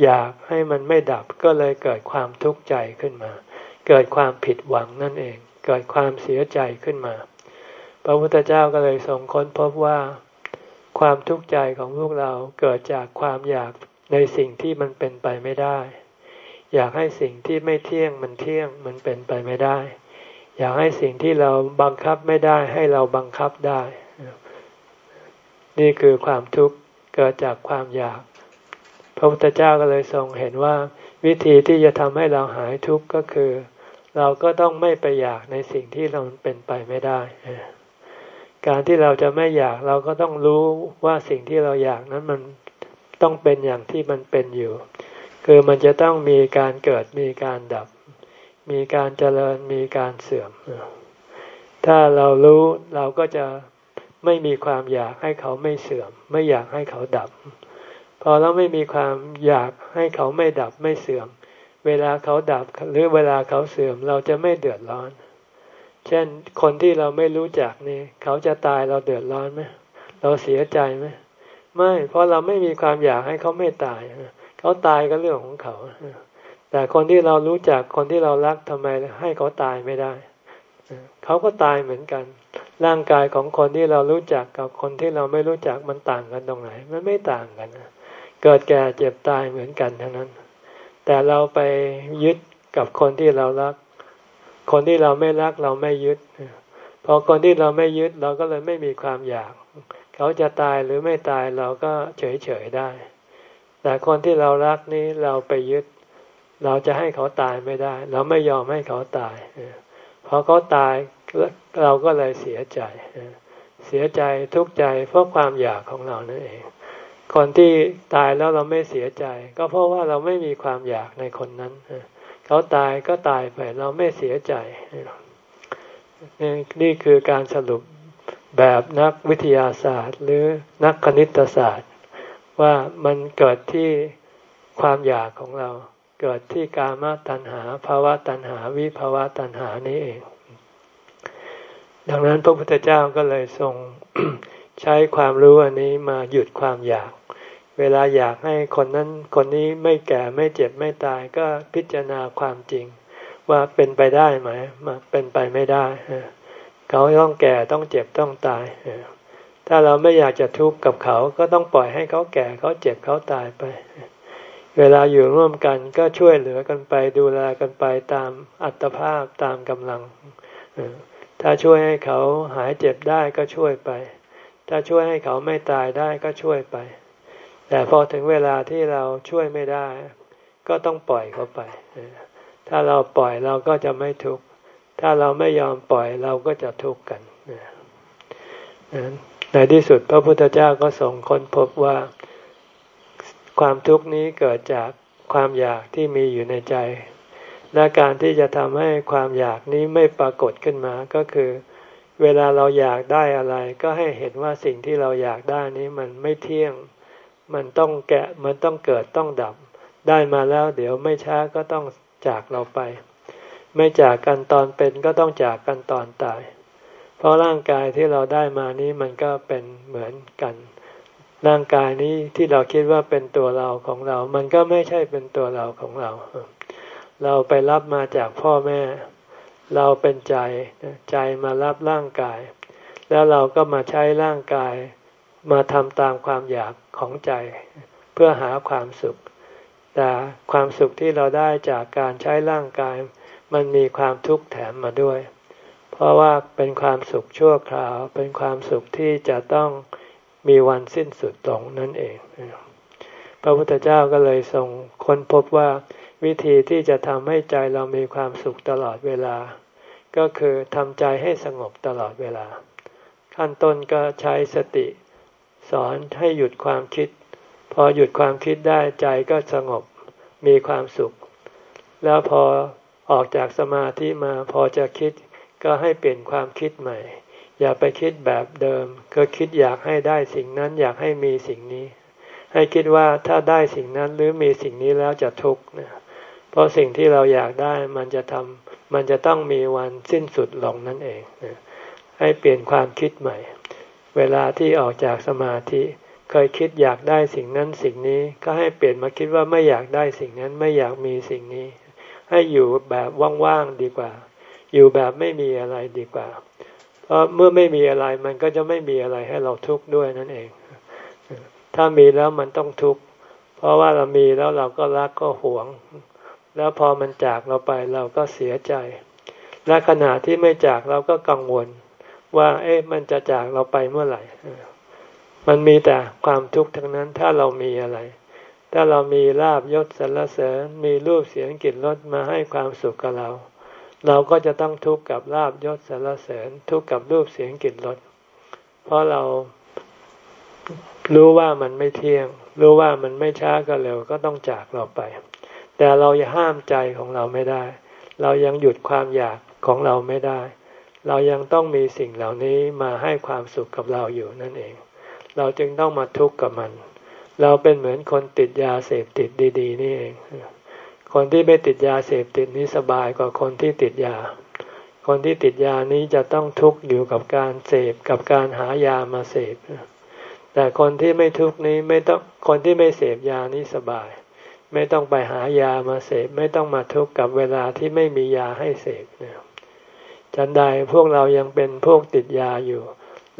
อยากให้มันไม่ดับก็เลยเกิดความทุกข์ใจขึ้นมา เกิดความผิดหวังนั่นเอง เกิดความเสียใจขึ้นมา พระพุทธเจ้าก็เลยทรงค้นพบว่า ความทุกข์ใจของพวกเราเกิดจากความอยากในสิ่งที่มันเป็นไปไม่ได้ อยากให้สิ่งที่ไม่เที่ยงมันเที่ยงมันเป็นไปไม่ได้ อยากให้สิ่งที่เราบังคับไม่ได้ให้เราบังคับได้ นี่คือความทุกข์เกิดจากความอยาก พระพุทธเจ้าก็เลยทรงเห็นว่า วิธีที่จะทำให้เราหายทุกข์ก็คือ เราก็ต้องไม่ไปอยากในสิ่งที่เราเป็นไปไม่ได้การที่เราจะไม่อยากเราก็ต้องรู้ว่าสิ่งที่เราอยากนั้นมันต้องเป็นอย่างที่มันเป็นอยู่ คือมันจะต้องมีการเกิดมีการดับ มีการเจริญมีการเสื่อม ถ้าเรารู้เราก็จะไม่มีความอยากให้เขาไม่เสื่อม ไม่อยากให้เขาดับ พอเราไม่มีความอยากให้เขาไม่ดับไม่เสื่อม เวลาเขาดับหรือเวลาเขาเสื่อมเราจะไม่เดือดร้อน เช่นคนที่เราไม่รู้จักนี่เขาจะตายเราเดือดร้อนไหมเราเสียใจไหมไม่ เพราะเราไม่มีความอยากให้เขาไม่ตาย เขาตายก็เรื่องของเขา แต่คนที่เรารู้จักคนที่เรารักทำไมให้เขาตายไม่ได้ เขาก็ตายเหมือนกัน ร่างกายของคนที่เรารู้จักกับคนที่เราไม่รู้จักมันต่างกันตรงไหน มันไม่ต่างกันเกิดแก่เจ็บตายเหมือนกันทั้งนั้น แต่เราไปยึดกับคนที่เรารัก คนที่เราไม่รักเราไม่ยึดพอคนที่เราไม่ยึดเราก็เลยไม่มีความอยาก เขาจะตายหรือไม่ตายเราก็เฉยเฉยได้ แต่คนที่เรารักนี้เราไปยึด เราจะให้เขาตายไม่ได้ เราไม่ยอมให้เขาตายพอเขาตายเราก็เลยเสียใจเสียใจทุกข์ใจเพราะความอยากของเรานั่นเอง คนที่ตายแล้วเราไม่เสียใจ ก็เพราะว่าเราไม่มีความอยากในคนนั้นเขาตายก็ตายไปเราไม่เสียใจนี่คือการสรุปแบบนักวิทยาศาสตร์ หรือนักคณิตศาสตร์ ว่ามันเกิดที่ความอยากของเรา เกิดที่กามตัณหาภาวะตัณหาวิภาวะตัณหานี้เอง ดังนั้นพระพุทธเจ้าก็เลยทรงใช้ความรู้อันนี้มาหยุดความอยาก เวลาอยากให้คนนั้นคนนี้ไม่แก่ไม่เจ็บไม่ตายก็พิจารณาความจริง ว่าเป็นไปได้ไหมมาเป็นไปไม่ได้ เขาต้องแก่ต้องเจ็บต้องตาย ถ้าเราไม่อยากจะทุกข์กับเขาก็ต้องปล่อยให้เขาแก่เขาเจ็บเขาตายไป เวลาอยู่ร่วมกันก็ช่วยเหลือกันไปดูแลกันไปตามอัตภาพตามกำลัง ถ้าช่วยให้เขาหายเจ็บได้ก็ช่วยไป ถ้าช่วยให้เขาไม่ตายได้ก็ช่วยไป แต่พอถึงเวลาที่เราช่วยไม่ได้ ก็ต้องปล่อยเขาไป ถ้าเราปล่อยเราก็จะไม่ทุกข์ถ้าเราไม่ยอมปล่อยเราก็จะทุกข์กัน ในที่สุดพระพุทธเจ้าก็ส่งคนพบว่าความทุกข์นี้เกิดจากความอยากที่มีอยู่ในใจ และการที่จะทำให้ความอยากนี้ไม่ปรากฏขึ้นมาก็คือ เวลาเราอยากได้อะไร ก็ให้เห็นว่าสิ่งที่เราอยากได้นี้มันไม่เที่ยง มันต้องแกะมันต้องเกิดต้องดับ ได้มาแล้วเดี๋ยวไม่ช้าก็ต้องจากเราไป ไม่จากกันตอนเป็นก็ต้องจากกันตอนตาย เพราะร่างกายที่เราได้มานี้มันก็เป็นเหมือนกัน ร่างกายนี้ที่เราคิดว่าเป็นตัวเราของเรา มันก็ไม่ใช่เป็นตัวเราของเรา เราไปรับมาจากพ่อแม่ เราเป็นใจ ใจมารับร่างกาย แล้วเราก็มาใช้ร่างกายมาทำตามความอยากของใจ เพื่อหาความสุข แต่ความสุขที่เราได้จากการใช้ร่างกาย มันมีความทุกข์แถมมาด้วย เพราะว่าเป็นความสุขชั่วคราว เป็นความสุขที่จะต้องมีวันสิ้นสุดตรงนั่นเอง พระพุทธเจ้าก็เลยทรงค้นพบว่าวิธีที่จะทำให้ใจเรามีความสุขตลอดเวลา ก็คือทำใจให้สงบตลอดเวลา ขั้นต้นก็ใช้สติ สอนให้หยุดความคิด พอหยุดความคิดได้ใจก็สงบมีความสุข แล้วพอออกจากสมาธิมาพอจะคิด ก็ให้เปลี่ยนความคิดใหม่ อย่าไปคิดแบบเดิม ก็คิดอยากให้ได้สิ่งนั้นอยากให้มีสิ่งนี้ ให้คิดว่าถ้าได้สิ่งนั้นหรือมีสิ่งนี้แล้วจะทุกข์นะเพราะสิ่งที่เราอยากได้มันจะทำมันจะต้องมีวันสิ้นสุดลงนั่นเองให้เปลี่ยนความคิดใหม่ เวลาที่ออกจากสมาธิเคยคิดอยากได้สิ่งนั้นสิ่งนี้ก็ให้เปลี่ยนมาคิดว่าไม่อยากได้สิ่งนั้นไม่อยากมีสิ่งนี้ ให้อยู่แบบว่างๆดีกว่า อยู่แบบไม่มีอะไรดีกว่า เพราะเมื่อไม่มีอะไรมันก็จะไม่มีอะไรให้เราทุกข์ด้วยนั่นเอง ถ้ามีแล้วมันต้องทุกข์ เพราะว่าเรามีแล้วเราก็รักก็หวง แล้วพอมันจากเราไปเราก็เสียใจ และขณะที่ไม่จากเราก็กังวล ว่า เอ๊ะมันจะจากเราไปเมื่อไหร่ มันมีแต่ความทุกข์ทั้งนั้นถ้าเรามีอะไร ถ้าเรามีลาบยศสรรเสริญ มีรูปเสียงกลิ่นรสมาให้ความสุขกับเรา เราก็จะต้องทุกข์กับลาบยศสรรเสริญ ทุกข์กับรูปเสียงกลิ่นรสเพราะเรารู้ว่ามันไม่เที่ยง รู้ว่ามันไม่ช้าก็เร็วก็ต้องจากเราไป แต่เราอย่าห้ามใจของเราไม่ได้ เรายังหยุดความอยากของเราไม่ได้ เรายังต้องมีสิ่งเหล่านี้มาให้ความสุขกับเราอยู่นั่นเอง เราจึงต้องมาทุกข์กับมัน เราเป็นเหมือนคนติดยาเสพติดดี ๆ นี่เอง คนที่ไม่ติดยาเสพติดนี้สบายกว่าคนที่ติดยา คนที่ติดยานี้จะต้องทุกข์อยู่กับการเสพกับการหายามาเสพ แต่คนที่ไม่ทุกข์นี้ไม่ต้องคนที่ไม่เสพยานี้สบาย ไม่ต้องไปหายามาเสพ ไม่ต้องมาทุกข์กับเวลาที่ไม่มียาให้เสพนะฉันใดพวกเรายังเป็นพวกติดยาอยู่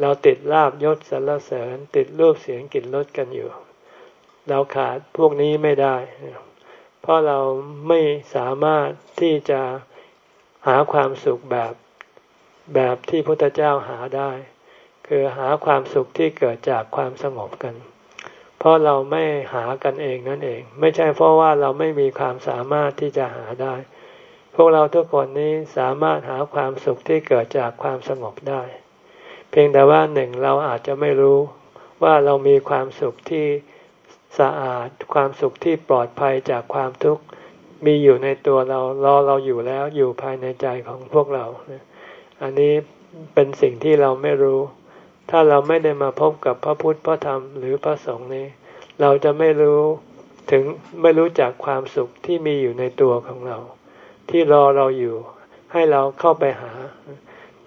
เราติดลาบยศสรรเสริญ ติดรูปเสียงกลิ่นรสกันอยู่ เราขาดพวกนี้ไม่ได้ เพราะเราไม่สามารถที่จะหาความสุขแบบแบบที่พุทธเจ้าหาได้ คือหาความสุขที่เกิดจากความสงบกัน เพราะเราไม่หากันเองนั่นเอง ไม่ใช่เพราะว่าเราไม่มีความสามารถที่จะหาได้ พวกเราทุกคนนี้สามารถหาความสุขที่เกิดจากความสงบได้ เพียงแต่ว่าหนึ่งเราอาจจะไม่รู้ว่าเรามีความสุขที่ สะอาดความสุขที่ปลอดภัยจากความทุกข์มีอยู่ในตัวเรารอเราอยู่แล้วอยู่ภายในใจของพวกเรา อันนี้เป็นสิ่งที่เราไม่รู้ ถ้าเราไม่ได้มาพบกับพระพุทธพระธรรมหรือพระสงฆ์นี้ เราจะไม่รู้ถึงไม่รู้จักความสุขที่มีอยู่ในตัวของเรา ที่รอเราอยู่ให้เราเข้าไปหา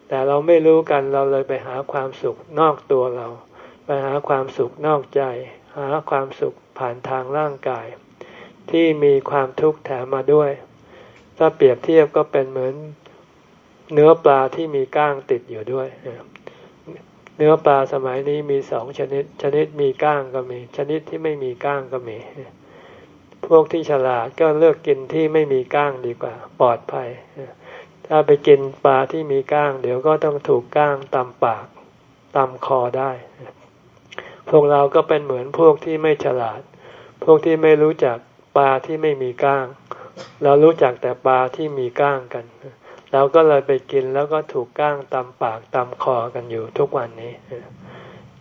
แต่เราไม่รู้กันเราเลยไปหาความสุขนอกตัวเรา ไปหาความสุขนอกใจ หาความสุขผ่านทางร่างกาย ที่มีความทุกข์แถมมาด้วย ถ้าเปรียบเทียบก็เป็นเหมือนเนื้อปลาที่มีก้างติดอยู่ด้วย เนื้อปลาสมัยนี้มีสองชนิด ชนิดมีก้างก็มี ชนิดที่ไม่มีก้างก็มี พวกที่ฉลาดก็เลือกกินที่ไม่มีก้างดีกว่า ปลอดภัย ถ้าไปกินปลาที่มีก้าง เดี๋ยวก็ต้องถูกก้างตำปากตำคอได้ พวกเราก็เป็นเหมือนพวกที่ไม่ฉลาด พวกที่ไม่รู้จักปลาที่ไม่มีก้าง เรารู้จักแต่ปลาที่มีก้างกัน เราก็เลยไปกินแล้วก็ถูกก้างตำปากตำคอกันอยู่ทุกวันนี้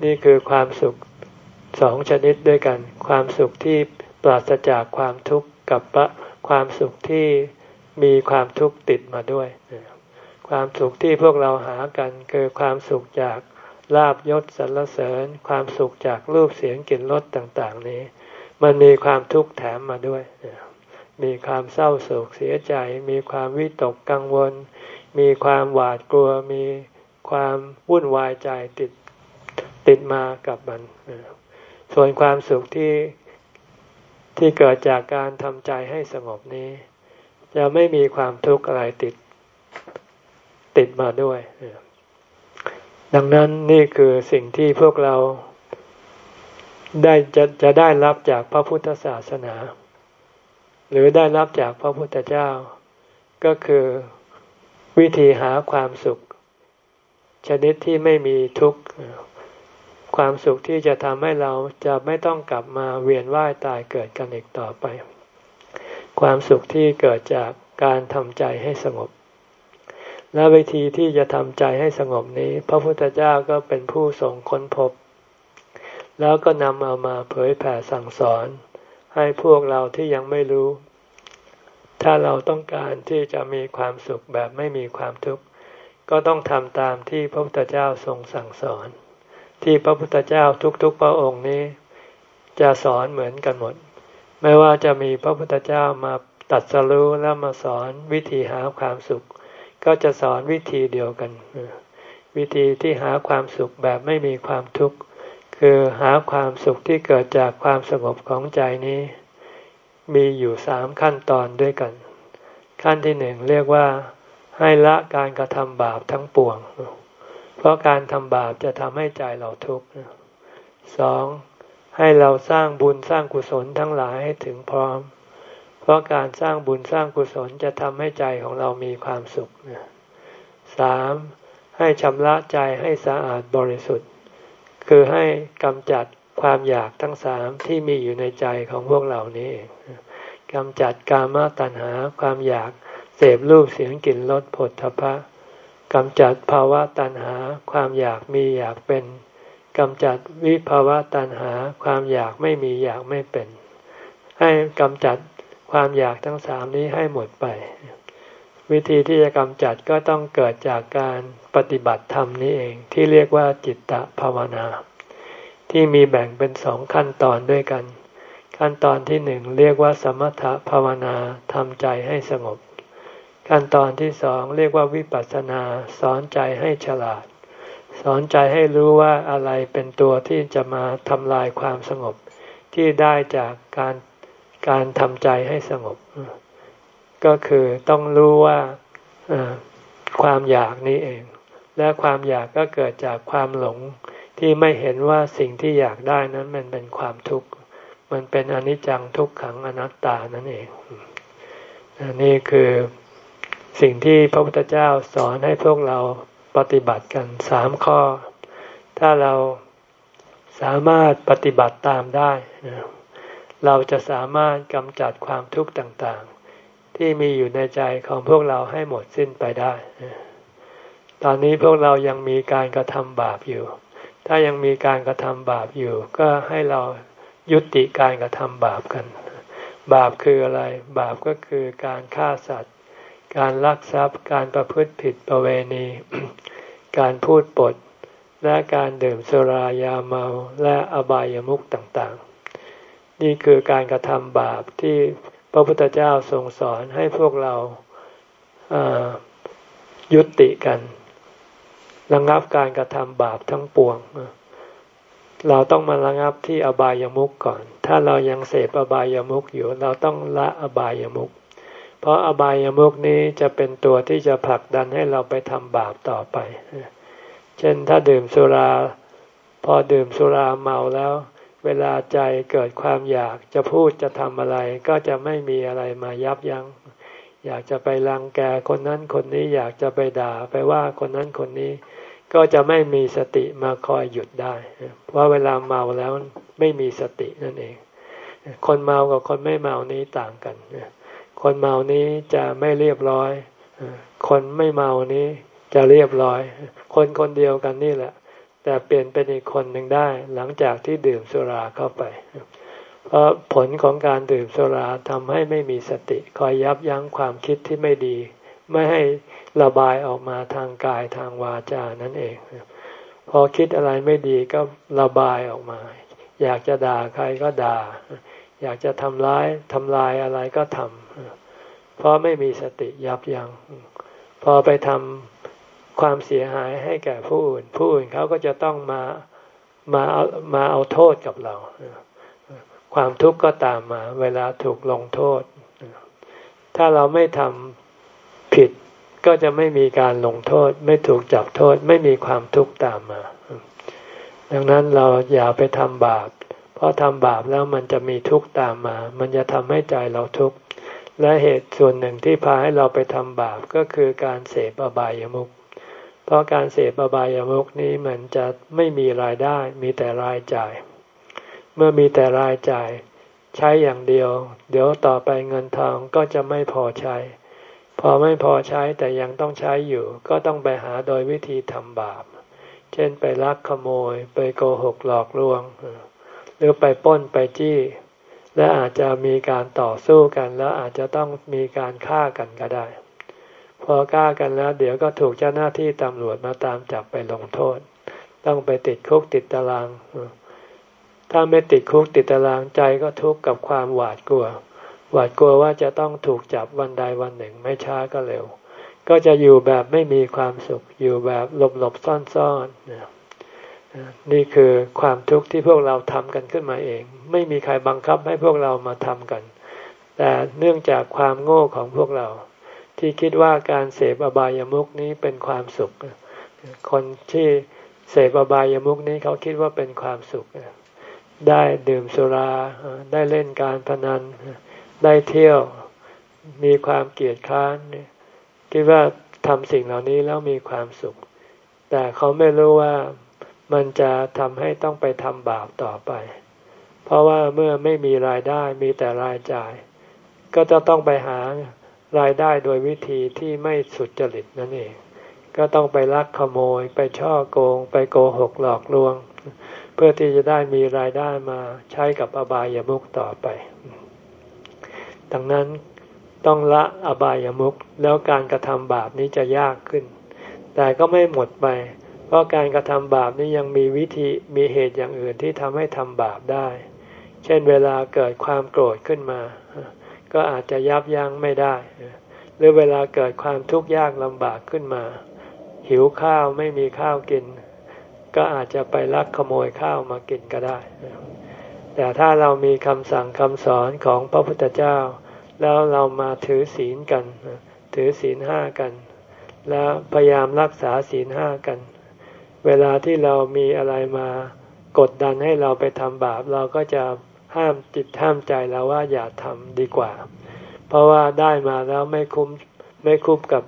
นี่คือความสุขสองชนิดด้วยกัน ความสุขที่ปราศจากความทุกข์กับความสุขที่มีความทุกข์ติดมาด้วย ความสุขที่พวกเราหากันคือความสุขจาก ลาบยศสรรเสริญ ความสุขจากรูปเสียงกลิ่นรสต่างๆ นี้ มันมีความทุกข์แถมมาด้วย มีความเศร้าโศกเสียใจ มีความวิตกกังวล มีความหวาดกลัว มีความวุ่นวายใจติดติดมากับมัน ส่วนความสุขที่ที่เกิดจากการทำใจให้สงบนี้ จะไม่มีความทุกข์อะไรติดติดมาด้วย ดังนั้นนี่คือสิ่งที่พวกเราได้จะจะได้รับจากพระพุทธศาสนา หรือได้รับจากพระพุทธเจ้า ก็คือวิธีหาความสุข ชนิดที่ไม่มีทุกข์ความสุขที่จะทำให้เราจะไม่ต้องกลับมาเวียนว่ายตายเกิดกันอีกต่อไป ความสุขที่เกิดจากการทำใจให้สงบ และวิธีที่จะทำใจให้สงบนี้ พระพุทธเจ้าก็เป็นผู้ทรงค้นพบ แล้วก็นำเอามาเผยแผ่สั่งสอน ให้พวกเราที่ยังไม่รู้ ถ้าเราต้องการที่จะมีความสุขแบบไม่มีความทุกข์ก็ต้องทำตามที่พระพุทธเจ้าทรงสั่งสอน ที่พระพุทธเจ้าทุกๆพระองค์นี้ จะสอนเหมือนกันหมด ไม่ว่าจะมีพระพุทธเจ้ามาตัดสรู้แล้วมาสอนวิธีหาความสุข ก็จะสอนวิธีเดียวกัน วิธีที่หาความสุขแบบไม่มีความทุกข์ คือหาความสุขที่เกิดจากความสงบของใจนี้ มีอยู่สามขั้นตอนด้วยกัน ขั้นที่หนึ่งเรียกว่าให้ละการกระทำบาปทั้งปวง เพราะการทำบาปจะทำให้ใจเราทุกข์สองให้เราสร้างบุญสร้างกุศลทั้งหลายให้ถึงพร้อม เพราะการสร้างบุญสร้างกุศลจะทำให้ใจของเรามีความสุขสามให้ชำระใจให้สะอาดบริสุทธิ์ คือให้กำจัดความอยากทั้งสามที่มีอยู่ในใจของพวกเรานี้กำจัดกามตัณหาความอยากเสพรูปเสียงกลิ่นรสผลทพะกำจัดภาวะตัณหาความอยากมีอยากเป็นกำจัดวิภาวะตัณหาความอยากไม่มีอยากไม่เป็น ให้กำจัด ความอยากทั้งสามนี้ให้หมดไป วิธีที่จะกำจัดก็ต้องเกิดจากการปฏิบัติธรรมนี้เองที่เรียกว่าจิตตภาวนา ที่มีแบ่งเป็นสองขั้นตอนด้วยกัน ขั้นตอนที่หนึ่งเรียกว่าสมถภาวนาทำใจให้สงบ ขั้นตอนที่สองเรียกว่าวิปัสสนาสอนใจให้ฉลาด สอนใจให้รู้ว่าอะไรเป็นตัวที่จะมาทำลายความสงบที่ได้จากการ การทำใจให้สงบ ก็คือต้องรู้ว่าความอยากนี้เอง และความอยากก็เกิดจากความหลงที่ไม่เห็นว่าสิ่งที่อยากได้นั้นมันเป็นความทุกข์ มันเป็นอนิจจังทุกขังอนัตตานั่นเองนี่คือสิ่งที่พระพุทธเจ้าสอนให้พวกเราปฏิบัติกันสามข้อ ถ้าเราสามารถปฏิบัติตามได้นะ เราจะสามารถกำจัดความทุกข์ต่างๆ ที่มีอยู่ในใจของพวกเราให้หมดสิ้นไปได้ ตอนนี้พวกเรายังมีการกระทำบาปอยู่ ถ้ายังมีการกระทำบาปอยู่ ก็ให้เรายุติการกระทำบาปกัน บาปคืออะไร บาปก็คือการฆ่าสัตว์ การลักทรัพย์ การประพฤติผิดประเวณี การพูดปด และการดื่มสุรายาเมาและอบายามุขต่างๆ นี่คือการกระทำบาปที่พระพุทธเจ้าทรงสอนให้พวกเรายุติกันระงับการกระทำบาปทั้งปวง เราต้องมาระงับที่อบายามุขก่อน ถ้าเรายังเสพอบายามุขอยู่ เราต้องละอบายามุขเพราะอบายามุกนี้จะเป็นตัวที่จะผลักดันให้เราไปทำบาปต่อไป เช่นถ้าดื่มสุรา พอดื่มสุราเมาแล้ว เวลาใจเกิดความอยากจะพูดจะทำอะไร ก็จะไม่มีอะไรมายับยัง้ง อยากจะไปรังแกคนนั้นคนนี้อยากจะไปด่าไปว่าคนนั้นคนนี้ ก็จะไม่มีสติมาคอยหยุดได้ เพราะเวลาเมาแล้วไม่มีสตินั่นเอง คนเมากับคนไม่เมานี้ต่างกันคนเมานี้จะไม่เรียบร้อย คนไม่เมานี้จะเรียบร้อย คนคนเดียวกันนี่แหละ แต่เปลี่ยนเป็นอีกคนหนึ่งได้หลังจากที่ดื่มสุราเข้าไป เพราะผลของการดื่มสุราทำให้ไม่มีสติ คอยยับยั้งความคิดที่ไม่ดี ไม่ให้ระบายออกมาทางกายทางวาจานั่นเอง พอคิดอะไรไม่ดีก็ระบายออกมา อยากจะด่าใครก็ด่า อยากจะทำร้ายทำลายอะไรก็ทำเพราะไม่มีสติยับยัง้งพอไปทำ ความเสียหายให้แก่ผู้อื่น ผู้อื่นเขาก็จะต้องมามาเอามาเอาโทษกับเรา ความทุกข์ก็ตามมา เวลาถูกลงโทษ ถ้าเราไม่ทำผิดก็จะไม่มีการลงโทษ ไม่ถูกจับโทษ ไม่มีความทุกข์ตามมา ดังนั้นเราอย่าไปทำบาป เพราะทำบาปแล้วมันจะมีทุกข์ตามมา มันจะทำให้ใจเราทุกข์ และเหตุส่วนหนึ่งที่พาให้เราไปทำบาปก็คือการเสพอบายามุข เพราะการเสพอบายามุขนี้มันจะไม่มีรายได้ มีแต่รายจ่าย เมื่อมีแต่รายจ่าย ใช้อย่างเดียว เดี๋ยวต่อไปเงินทองก็จะไม่พอใช้ พอไม่พอใช้แต่ยังต้องใช้อยู่ ก็ต้องไปหาโดยวิธีทำบาป เช่นไปลักขโมย ไปโกหกหลอกลวง หรือไปป้นไปจี้ และอาจจะมีการต่อสู้กัน แล้วอาจจะต้องมีการฆ่ากันก็ได้ พอกล้ากันแล้ว เดี๋ยวก็ถูกเจ้าหน้าที่ตำรวจมาตามจับไปลงโทษ ต้องไปติดคุกติดตาราง ถ้าไม่ติดคุกติดตารางใจก็ทุกข์กับความหวาดกลัว หวาดกลัวว่าจะต้องถูกจับวันใดวันหนึ่งไม่ช้าก็เร็ว ก็จะอยู่แบบไม่มีความสุข อยู่แบบหลบหลบซ่อนซ่อนนี่คือความทุกข์ที่พวกเราทำกันขึ้นมาเอง ไม่มีใครบังคับให้พวกเรามาทำกัน แต่เนื่องจากความโง่ของพวกเรา ที่คิดว่าการเสพอบายามุกนี้เป็นความสุข คนที่เสพอบายามุกนี้เขาคิดว่าเป็นความสุข ได้ดื่มสุรา ได้เล่นการพนัน ได้เที่ยว มีความเกียดค้านคิดว่าทำสิ่งเหล่านี้แล้วมีความสุข แต่เขาไม่รู้ว่ามันจะทำให้ต้องไปทำบาปต่อไป เพราะว่าเมื่อไม่มีรายได้มีแต่รายจ่าย ก็จะต้องไปหา รายได้โดยวิธีที่ไม่สุจริตนั่นเอง ก็ต้องไปลักขโมย ไปช่อโกง ไปโกหกหลอกลวง เพื่อที่จะได้มีรายได้มาใช้กับอบายามุขต่อไป ดังนั้นต้องละอบายามุขแล้วการกระทำบาปนี้จะยากขึ้น แต่ก็ไม่หมดไป เพราะการกระทำบาปนี้ยังมีวิธีมีเหตุอย่างอื่นที่ทำให้ทำบาปได้ เช่นเวลาเกิดความโกรธขึ้นมา ก็อาจจะยับยั้งไม่ได้ หรือเวลาเกิดความทุกข์ยากลำบากขึ้นมา หิวข้าวไม่มีข้าวกิน ก็อาจจะไปลักขโมยข้าวมากินก็ได้ แต่ถ้าเรามีคำสั่งคำสอนของพระพุทธเจ้า แล้วเรามาถือศีลกัน ถือศีลห้ากัน แล้วพยายามรักษาศีลห้ากัน เวลาที่เรามีอะไรมากดดันให้เราไปทำบาปเราก็จะ ห้ามจิตห้ามใจแล้วว่าอย่าทำดีกว่า เพราะว่าได้มาแล้วไม่คุ้มไม่คุ้มกับ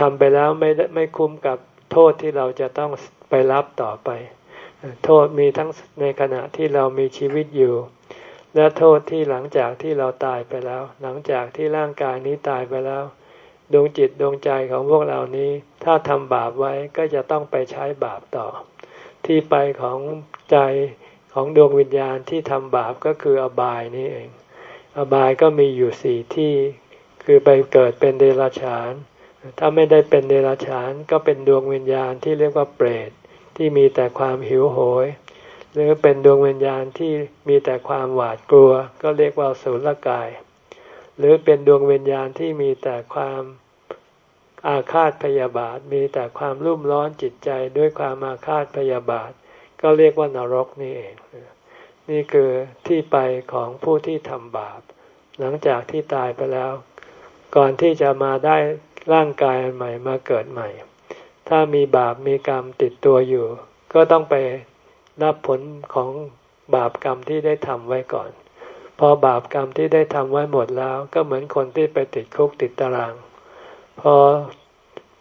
ทำไปแล้วไม่ไม่คุ้มกับโทษที่เราจะต้องไปรับต่อไป โทษมีทั้งในขณะที่เรามีชีวิตอยู่ และโทษที่หลังจากที่เราตายไปแล้ว หลังจากที่ร่างกายนี้ตายไปแล้ว ดวงจิตดวงใจของพวกเรานี้ ถ้าทำบาปไว้ก็จะต้องไปใช้บาปต่อ ที่ไปของใจ ของดวงวิญญาณที่ทำบาปก็คืออบายนี่เอง อบายก็มีอยู่สี่ที่ คือไปเกิดเป็นเดรัจฉาน ถ้าไม่ได้เป็นเดรัจฉานก็เป็นดวงวิญญาณที่เรียกว่าเปรตที่มีแต่ความหิวโหย หรือเป็นดวงวิญญาณที่มีแต่ความหวาดกลัว ก็เรียกว่าสุรกาย หรือเป็นดวงวิญญาณที่มีแต่ความอาฆาตพยาบาท มีแต่ความรุ่มร้อนจิตใจด้วยความอาฆาตพยาบาท ก็เรียกว่านรกนี่เอง นี่คือที่ไปของผู้ที่ทำบาป หลังจากที่ตายไปแล้ว ก่อนที่จะมาได้ร่างกายใหม่มาเกิดใหม่ ถ้ามีบาปมีกรรมติดตัวอยู่ ก็ต้องไปรับผลของบาปกรรมที่ได้ทำไว้ก่อน พอบาปกรรมที่ได้ทำไว้หมดแล้ว ก็เหมือนคนที่ไปติดคุกติดตาราง พอ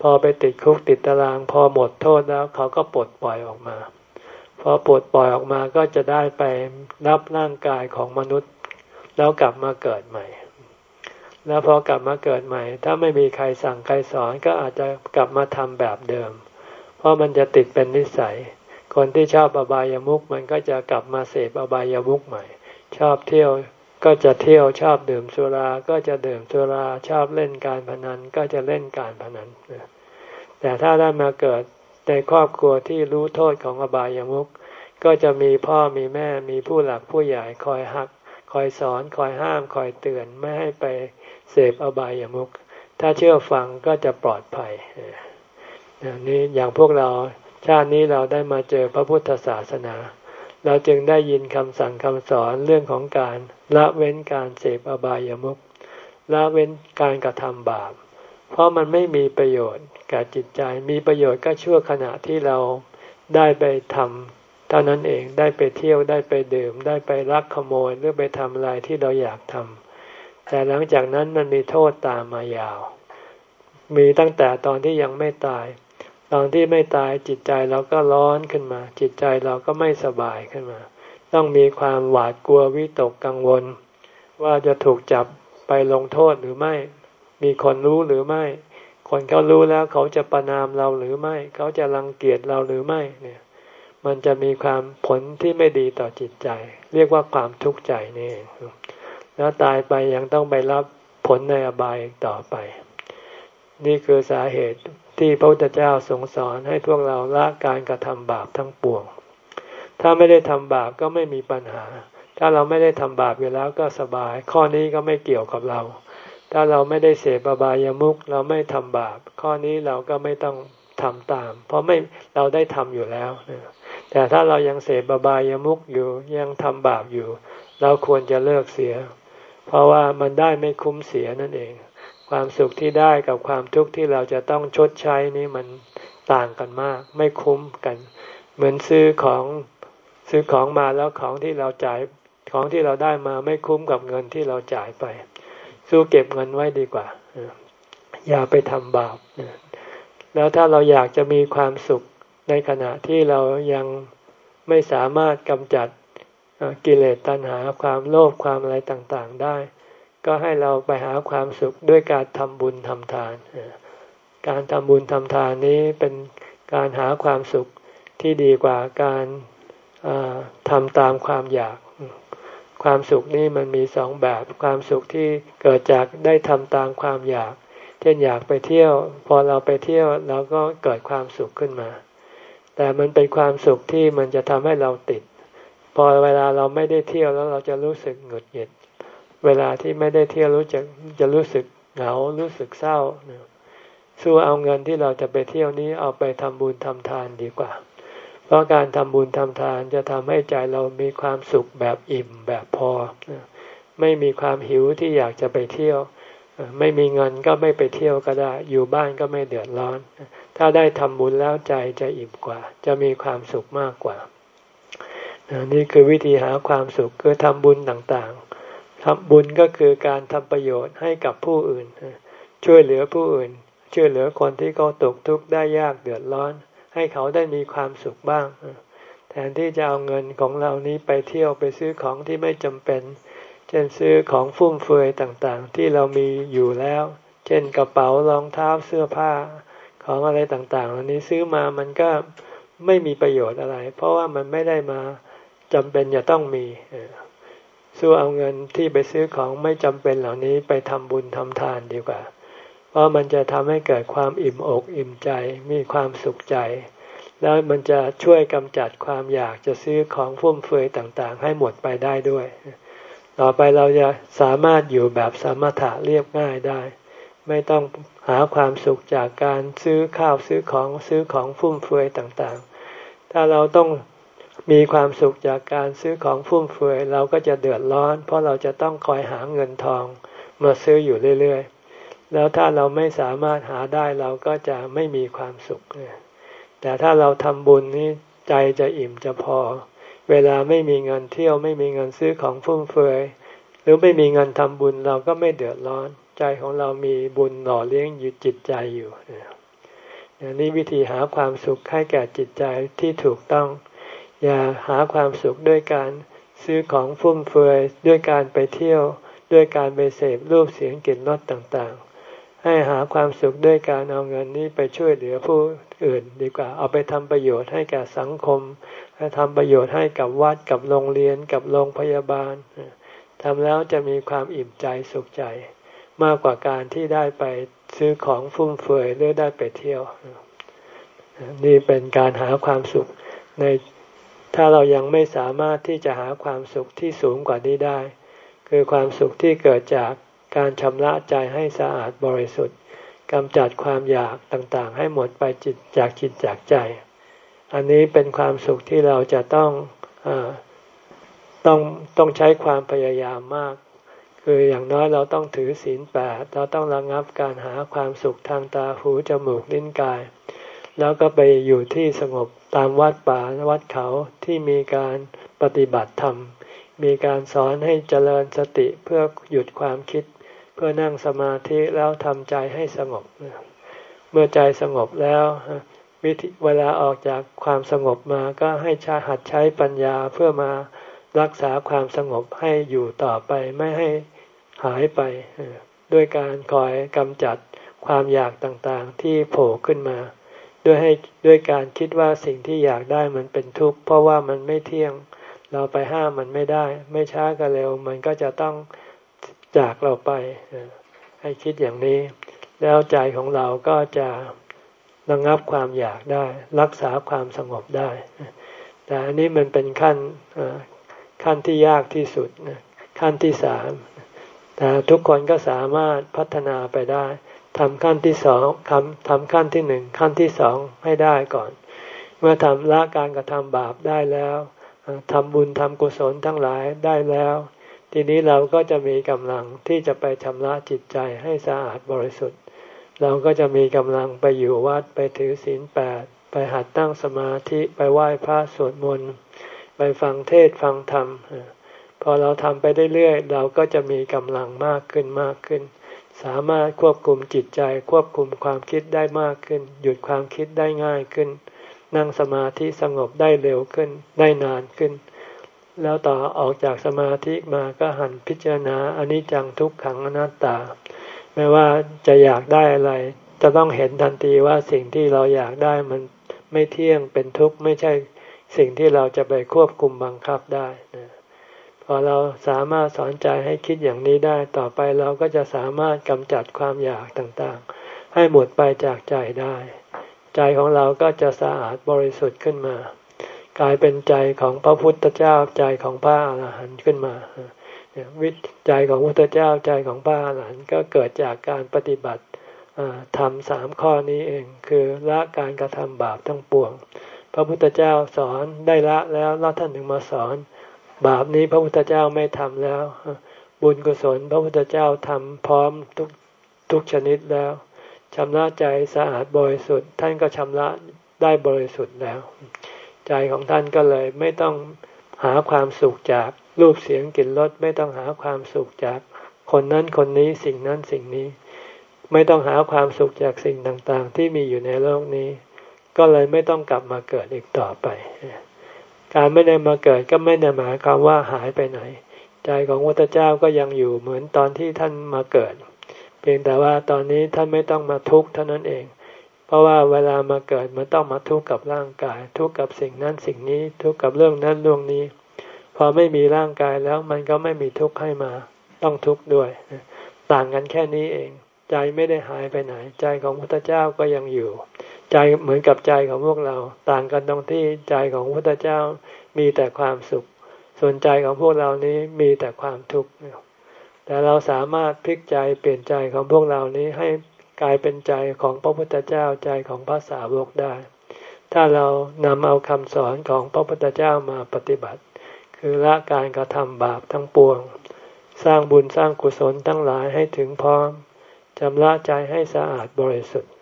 พอไปติดคุกติดตาราง พอหมดโทษแล้วเขาก็ปลดปล่อยออกมา พอปลดปล่อยออกมาก็จะได้ไปรับร่างกายของมนุษย์ แล้วกลับมาเกิดใหม่ แล้วพอกลับมาเกิดใหม่ ถ้าไม่มีใครสั่งใครสอนก็อาจจะกลับมาทำแบบเดิม เพราะมันจะติดเป็นนิสัย คนที่ชอบอบายามุกมันก็จะกลับมาเสพอบายามุกใหม่ ชอบเที่ยวก็จะเที่ยวชอบดื่มสุรา ก็จะดื่มสุราชอบเล่นการพนันก็จะเล่นการพนันแต่ถ้าได้มาเกิด ในครอบครัวที่รู้โทษของอบายามุขก็จะมีพ่อมีแม่มีผู้หลักผู้ใหญ่คอยหัก คอยสอนคอยห้ามคอยเตือนไม่ให้ไปเสพอบายามุขถ้าเชื่อฟังก็จะปลอดภัยนี่อย่างพวกเราชาตินี้เราได้มาเจอพระพุทธศาสนา เราจึงได้ยินคำสั่งคำสอนเรื่องของการละเว้นการเสพอบายามุขละเว้นการกระทำบาป เพราะมันไม่มีประโยชน์กับจิตใจ มีประโยชน์ก็ชั่วขณะที่เราได้ไปทำเท่านั้นเองได้ไปเที่ยวได้ไปดื่ม ได้ไปลักขโมยหรือไปทำอะไรที่เราอยากทำแต่หลังจากนั้นมันมีโทษตามมายาว มีตั้งแต่ตอนที่ยังไม่ตาย ตอนที่ไม่ตายจิตใจเราก็ร้อนขึ้นมา จิตใจเราก็ไม่สบายขึ้นมา ต้องมีความหวาดกลัววิตกกังวล ว่าจะถูกจับไปลงโทษหรือไม่ มีคนรู้หรือไม่ คนเขารู้แล้วเขาจะประนามเราหรือไม่ เขาจะรังเกียจเราหรือไม่เนี่ย มันจะมีความผลที่ไม่ดีต่อจิตใจ เรียกว่าความทุกข์ใจนี่แล้วตายไปยังต้องไปรับผลในอบายต่อไป นี่คือสาเหตุที่พระพุทธเจ้าทรงสอนให้พวกเราละการกระทำบาปทั้งปวง ถ้าไม่ได้ทำบาปก็ไม่มีปัญหา ถ้าเราไม่ได้ทำบาปอยู่แล้วก็สบาย ข้อนี้ก็ไม่เกี่ยวกับเรา ถ้าเราไม่ได้เสพบายามุขเราไม่ทำบาป ข้อนี้เราก็ไม่ต้องทำตาม เพราะไม่เราได้ทำอยู่แล้ว แต่ถ้าเรายังเสพบายามุขอยู่ยังทำบาปอยู่ เราควรจะเลิกเสีย เพราะว่ามันได้ไม่คุ้มเสียนั่นเอง ความสุขที่ได้กับความทุกข์ที่เราจะต้องชดใช้นี่มันต่างกันมาก ไม่คุ้มกัน เหมือนซื้อของซื้อของมาแล้วของที่เราจ่ายของที่เราได้มาไม่คุ้มกับเงินที่เราจ่ายไป สู้เก็บเงินไว้ดีกว่า อย่าไปทำบาปแล้วถ้าเราอยากจะมีความสุขในขณะที่เรายังไม่สามารถกำจัดกิเลสตัณหาความโลภความอะไรต่างๆได้ ก็ให้เราไปหาความสุขด้วยการทำบุญทำทาน การทำบุญทำทานนี้เป็นการหาความสุขที่ดีกว่าการทำตามความอยาก ความสุขนี่มันมีสองแบบ ความสุขที่เกิดจากได้ทำตามความอยาก เช่นอยากไปเที่ยว พอเราไปเที่ยวเราก็เกิดความสุขขึ้นมา แต่มันเป็นความสุขที่มันจะทำให้เราติด พอเวลาเราไม่ได้เที่ยวแล้วเราจะรู้สึกหงุดหงิด เวลาที่ไม่ได้เที่ยวรู้จะจะรู้สึกเหงา รู้สึกเศร้า สู้เอาเงินที่เราจะไปเที่ยวนี้เอาไปทำบุญทำทานดีกว่า เพราะการทำบุญทำทานจะทำให้ใจเรามีความสุขแบบอิ่มแบบพอ ไม่มีความหิวที่อยากจะไปเที่ยว ไม่มีเงินก็ไม่ไปเที่ยวก็ได้ อยู่บ้านก็ไม่เดือดร้อน ถ้าได้ทำบุญแล้วใจจะอิ่มกว่า จะมีความสุขมากกว่า นี่คือวิธีหาความสุขคือทำบุญต่างๆทำบุญก็คือการทำประโยชน์ให้กับผู้อื่น ช่วยเหลือผู้อื่น ช่วยเหลือคนที่เขาตกทุกข์ได้ยากเดือดร้อน ให้เขาได้มีความสุขบ้าง แทนที่จะเอาเงินของเรานี้ไปเที่ยวไปซื้อของที่ไม่จำเป็น เช่นซื้อของฟุ่มเฟือยต่างๆ ที่เรามีอยู่แล้ว เช่นกระเป๋ารองเท้าเสื้อผ้าของอะไรต่างๆเหล่านี้ซื้อมามันก็ไม่มีประโยชน์อะไร เพราะว่ามันไม่ได้มาจำเป็นจะต้องมีสู้เอาเงินที่ไปซื้อของไม่จำเป็นเหล่านี้ไปทำบุญทำทานดีกว่า พราะมันจะทำให้เกิดความอิ่มอกอิ่มใจ มีความสุขใจ แล้วมันจะช่วยกำจัดความอยากจะซื้อของฟุ่มเฟือยต่างๆ ให้หมดไปได้ด้วย ต่อไปเราจะสามารถอยู่แบบสมถะเรียบง่ายได้ ไม่ต้องหาความสุขจากการซื้อข้าวซื้อของซื้อของฟุ่มเฟือยต่างๆ ถ้าเราต้องมีความสุขจากการซื้อของฟุ่มเฟือยเราก็จะเดือดร้อน เพราะเราจะต้องคอยหาเงินทองมาซื้ออยู่เรื่อยๆ แล้วถ้าเราไม่สามารถหาได้เราก็จะไม่มีความสุข แต่ถ้าเราทำบุญนี้ใจจะอิ่มจะพอ เวลาไม่มีเงินเที่ยวไม่มีเงินซื้อของฟุ่มเฟือยหรือไม่มีเงินทำบุญเราก็ไม่เดือดร้อน ใจของเรามีบุญหล่อเลี้ยงอยู่จิตใจอยู่นี่วิธีหาความสุขให้แก่จิตใจที่ถูกต้อง อย่าหาความสุขด้วยการซื้อของฟุ่มเฟือยด้วยการไปเที่ยว ด้วยการไปเสพรูปเสียงกลิ่นรสต่าง ให้หาความสุขด้วยการเอาเงินนี้ไปช่วยเหลือผู้อื่นดีกว่า เอาไปทำประโยชน์ให้แก่สังคมทำประโยชน์ให้กับวัดกับโรงเรียนกับโรงพยาบาลทำแล้วจะมีความอิ่มใจสุขใจ มากกว่าการที่ได้ไปซื้อของฟุ่มเฟือยหรือได้ไปเที่ยว นี่เป็นการหาความสุขในถ้าเรายังไม่สามารถที่จะหาความสุขที่สูงกว่านี้ได้ คือความสุขที่เกิดจาก การชำระใจให้สะอาดบริสุทธิ์กำจัดความอยากต่างๆ ให้หมดไปจิตจากจิตจากใจ อันนี้เป็นความสุขที่เราจะต้องอต้องต้องใช้ความพยายามมาก คืออย่างน้อยเราต้องถือศีลแปดเราต้องระงับการหาความสุขทางตาหูจมูกลิ้นกาย แล้วก็ไปอยู่ที่สงบตามวัดป่าวัดเขาที่มีการปฏิบัติธรรม มีการสอนให้เจริญสติเพื่อหยุดความคิด เพื่อนั่งสมาธิแล้วทำใจให้สงบ เมื่อใจสงบแล้ววิธีเวลาออกจากความสงบมาก็ให้ใช้หัดใช้ปัญญาเพื่อมารักษาความสงบให้อยู่ต่อไปไม่ให้หายไป ด้วยการคอยกำจัดความอยากต่างๆที่โผล่ขึ้นมา ด้วยให้ด้วยการคิดว่าสิ่งที่อยากได้มันเป็นทุกข์เพราะว่ามันไม่เที่ยง เราไปห้ามมันไม่ได้ ไม่ช้าก็เร็วมันก็จะต้อง จากเราไป ให้คิดอย่างนี้ แล้วใจของเราก็จะระงับความอยากได้ รักษาความสงบได้ แต่อันนี้มันเป็นขั้นขั้นที่ยากที่สุดขั้นที่สามแต่ทุกคนก็สามารถพัฒนาไปได้ทำขั้นที่สองทำทำขั้นที่หนึ่งขั้นที่สองให้ได้ก่อน เมื่อทำละการกระทำบาปได้แล้วทำบุญทำกุศลทั้งหลายได้แล้ว ทีนี้เราก็จะมีกำลังที่จะไปชำระจิตใจให้สะอาดบริสุทธิ์ เราก็จะมีกำลังไปอยู่วัดไปถือศีลแปดไปหัดตั้งสมาธิไปไหว้พระสวดมนต์ไปฟังเทศฟังธรรม พอเราทำไปเรื่อยๆเราก็จะมีกำลังมากขึ้นมากขึ้น สามารถควบคุมจิตใจควบคุมความคิดได้มากขึ้น หยุดความคิดได้ง่ายขึ้น นั่งสมาธิสงบได้เร็วขึ้นได้นานขึ้น แล้วต่อออกจากสมาธิมาก็หันพิจารณาอนิจจังทุกขังอนัตตา ไม่ว่าจะอยากได้อะไร จะต้องเห็นทันทีว่าสิ่งที่เราอยากได้มันไม่เที่ยงเป็นทุกข์ไม่ใช่สิ่งที่เราจะไปควบคุมบังคับได้นะพอเราสามารถสอนใจให้คิดอย่างนี้ได้ต่อไปเราก็จะสามารถกำจัดความอยากต่างๆ ให้หมดไปจากใจได้ ใจของเราก็จะสะอาดบริสุทธิ์ขึ้นมา กลายเป็นใจของพระพุทธเจ้าใจของพระอรหันต์ขึ้นมาวิใจของพุทธเจ้าใจของพระอรหันต์ก็เกิดจากการปฏิบัติทำสามข้อนี้เอง คือละการกระทำบาปทั้งปวง พระพุทธเจ้าสอนได้ละแล้วแล้วท่านถึงมาสอน บาปนี้พระพุทธเจ้าไม่ทำแล้ว บุญกุศลพระพุทธเจ้าทำพร้อมทุกทุกชนิดแล้วชำระใจสะอาดบริสุทธิ์ท่านก็ชำระได้บริสุทธิ์แล้ว ใจของท่านก็เลยไม่ต้องหาความสุขจากรูปเสียงกลิ่นรสไม่ต้องหาความสุขจากคนนั้นคนนี้สิ่งนั้นสิ่งนี้ ไม่ต้องหาความสุขจากสิ่งต่างๆ ที่มีอยู่ในโลกนี้ ก็เลยไม่ต้องกลับมาเกิดอีกต่อไป การไม่ได้มาเกิดก็ไม่ได้หมายความว่าหายไปไหน ใจของพระเจ้าก็ยังอยู่เหมือนตอนที่ท่านมาเกิด เพียงแต่ว่าตอนนี้ท่านไม่ต้องมาทุกข์เท่านั้นเอง เพราะว่าเวลามาเกิดมันต้องมาทุกข์กับร่างกาย ทุกข์กับสิ่งนั้นสิ่งนี้ ทุกข์กับเรื่องนั้นเรื่องนี้ พอไม่มีร่างกายแล้วมันก็ไม่มีทุกข์ให้มา ต้องทุกข์ด้วย ต่างกันแค่นี้เอง ใจไม่ได้หายไปไหน ใจของพระเจ้าก็ยังอยู่ ใจเหมือนกับใจของพวกเรา ต่างกันตรงที่ใจของพระพุทธเจ้ามีแต่ความสุข ส่วนใจของพวกเรานี้มีแต่ความทุกข์แต่เราสามารถพลิกใจเปลี่ยนใจของพวกเรานี้ให้ กลายเป็นใจของพระพุทธเจ้าใจของพระสาวกได้ ถ้าเรานำเอาคำสอนของพระพุทธเจ้ามาปฏิบัติ คือละการกระทำบาปทั้งปวง สร้างบุญสร้างกุศลทั้งหลายให้ถึงพร้อมจำละใจให้สะอาดบริสุทธิ์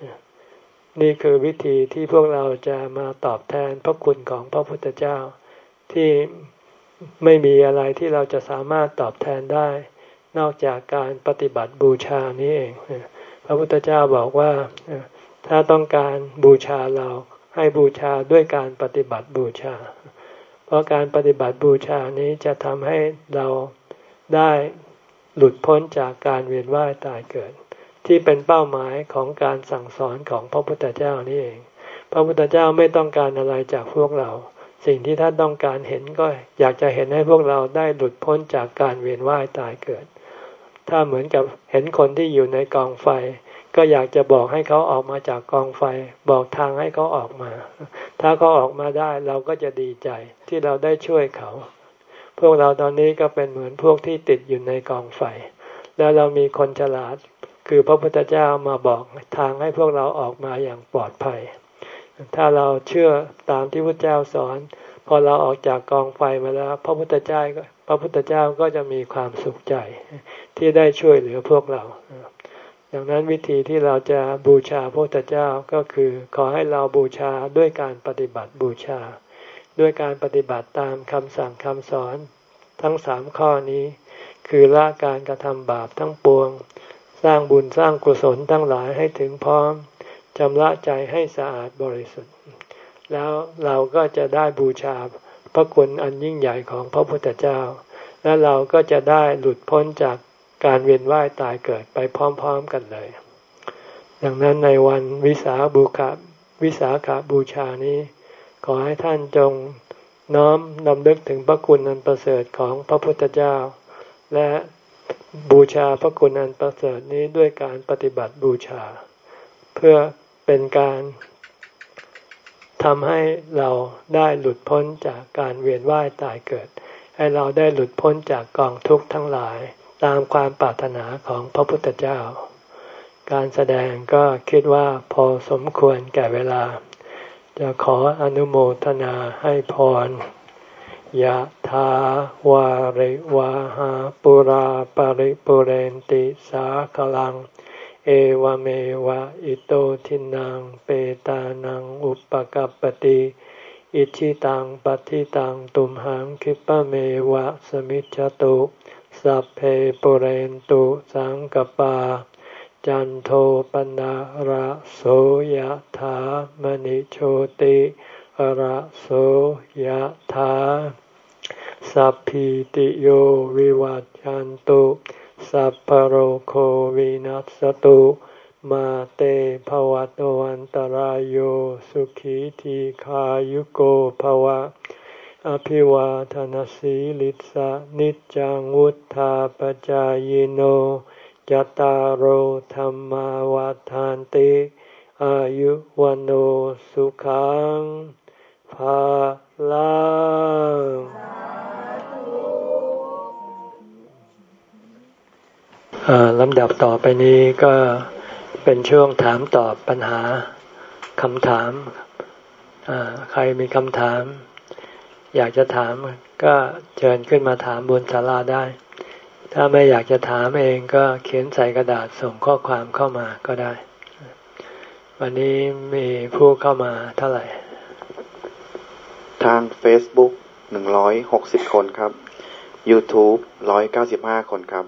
นี่คือวิธีที่พวกเราจะมาตอบแทนพระคุณของพระพุทธเจ้า ที่ไม่มีอะไรที่เราจะสามารถตอบแทนได้ นอกจากการปฏิบัติบูชานี้เอง พระพุทธเจ้าบอกว่าถ้าต้องการบูชาเราให้บูชาด้วยการปฏิบัติบูชา เพราะการปฏิบัติบูชานี้จะทำให้เราได้หลุดพ้นจากการเวียนว่ายตายเกิด ที่เป็นเป้าหมายของการสั่งสอนของพระพุทธเจ้านี่เอง พระพุทธเจ้าไม่ต้องการอะไรจากพวกเรา สิ่งที่ท่านต้องการเห็นก็อยากจะเห็นให้พวกเราได้หลุดพ้นจากการเวียนว่ายตายเกิด ถ้าเหมือนกับเห็นคนที่อยู่ในกองไฟ ก็อยากจะบอกให้เขาออกมาจากกองไฟ บอกทางให้เขาออกมา ถ้าเขาออกมาได้เราก็จะดีใจที่เราได้ช่วยเขา พวกเราตอนนี้ก็เป็นเหมือนพวกที่ติดอยู่ในกองไฟ แล้วเรามีคนฉลาด คือพระพุทธเจ้ามาบอกทางให้พวกเราออกมาอย่างปลอดภัย ถ้าเราเชื่อตามที่พระเจ้าสอน พอเราออกจากกองไฟมาแล้ว พระพุทธเจ้าก็ พระพุทธเจ้าก็จะมีความสุขใจที่ได้ช่วยเหลือพวกเรา ดังนั้นวิธีที่เราจะบูชาพระพุทธเจ้าก็คือ ขอให้เราบูชาด้วยการปฏิบัติบูชา ด้วยการปฏิบัติตามคำสั่งคำสอน ทั้งสามข้อนี้ คือละการกระทำบาปทั้งปวง สร้างบุญสร้างกุศลทั้งหลายให้ถึงพร้อมชำระใจให้สะอาดบริสุทธิ์ แล้วเราก็จะได้บูชา พระคุณอันยิ่งใหญ่ของพระพุทธเจ้า และเราก็จะได้หลุดพ้นจากการเวียนว่ายตายเกิดไปพร้อมๆกันเลย ดังนั้นในวันวิสาบุควิสาขาบูชานี้ ขอให้ท่านจงน้อมนำลึกถึงพระคุณอันประเสริฐของพระพุทธเจ้า และบูชาพระคุณอันประเสริฐนี้ด้วยการปฏิบัติบูชา เพื่อเป็นการ ทำให้เราได้หลุดพ้นจากการเวียนว่ายตายเกิด ให้เราได้หลุดพ้นจากกองทุกข์ทั้งหลายตามความปรารถนาของพระพุทธเจ้า การแสดงก็คิดว่าพอสมควรแก่เวลา จะขออนุโมทนาให้พรยะถาวาริวาหาปุราปริปุเรนติสาคลัง เอวเมวะอิโตทินังเปตานังอุปกัปติอิชิตังปฏิตังตุมหังคิปะเมวะสมิจจตุสัพเพปุเรนตุสังกปา จันโทปนะระโสยถามณิโชติระโสยถาสัพพิติโยวิวัจจันตุ สัพพโรโควินัสตุมาเตภวัตวันตารโยสุขีทีขายุโกภวะ อภิวาทนสีลิสะนิจังวุธาปจายโนจตารโหธรรมาวาทานติอายุวันโอสุขังภาลัง ลำดับต่อไปนี้ก็เป็นช่วงถามตอบปัญหาคำถาม ใครมีคำถาม อยากจะถามก็เชิญขึ้นมาถามบนศาลาได้ ถ้าไม่อยากจะถามเองก็เขียนใส่กระดาษส่งข้อความเข้ามาก็ได้ วันนี้มีผู้เข้ามาเท่าไหร่ ทาง Facebook 160 คนครับ YouTube 195 คนครับ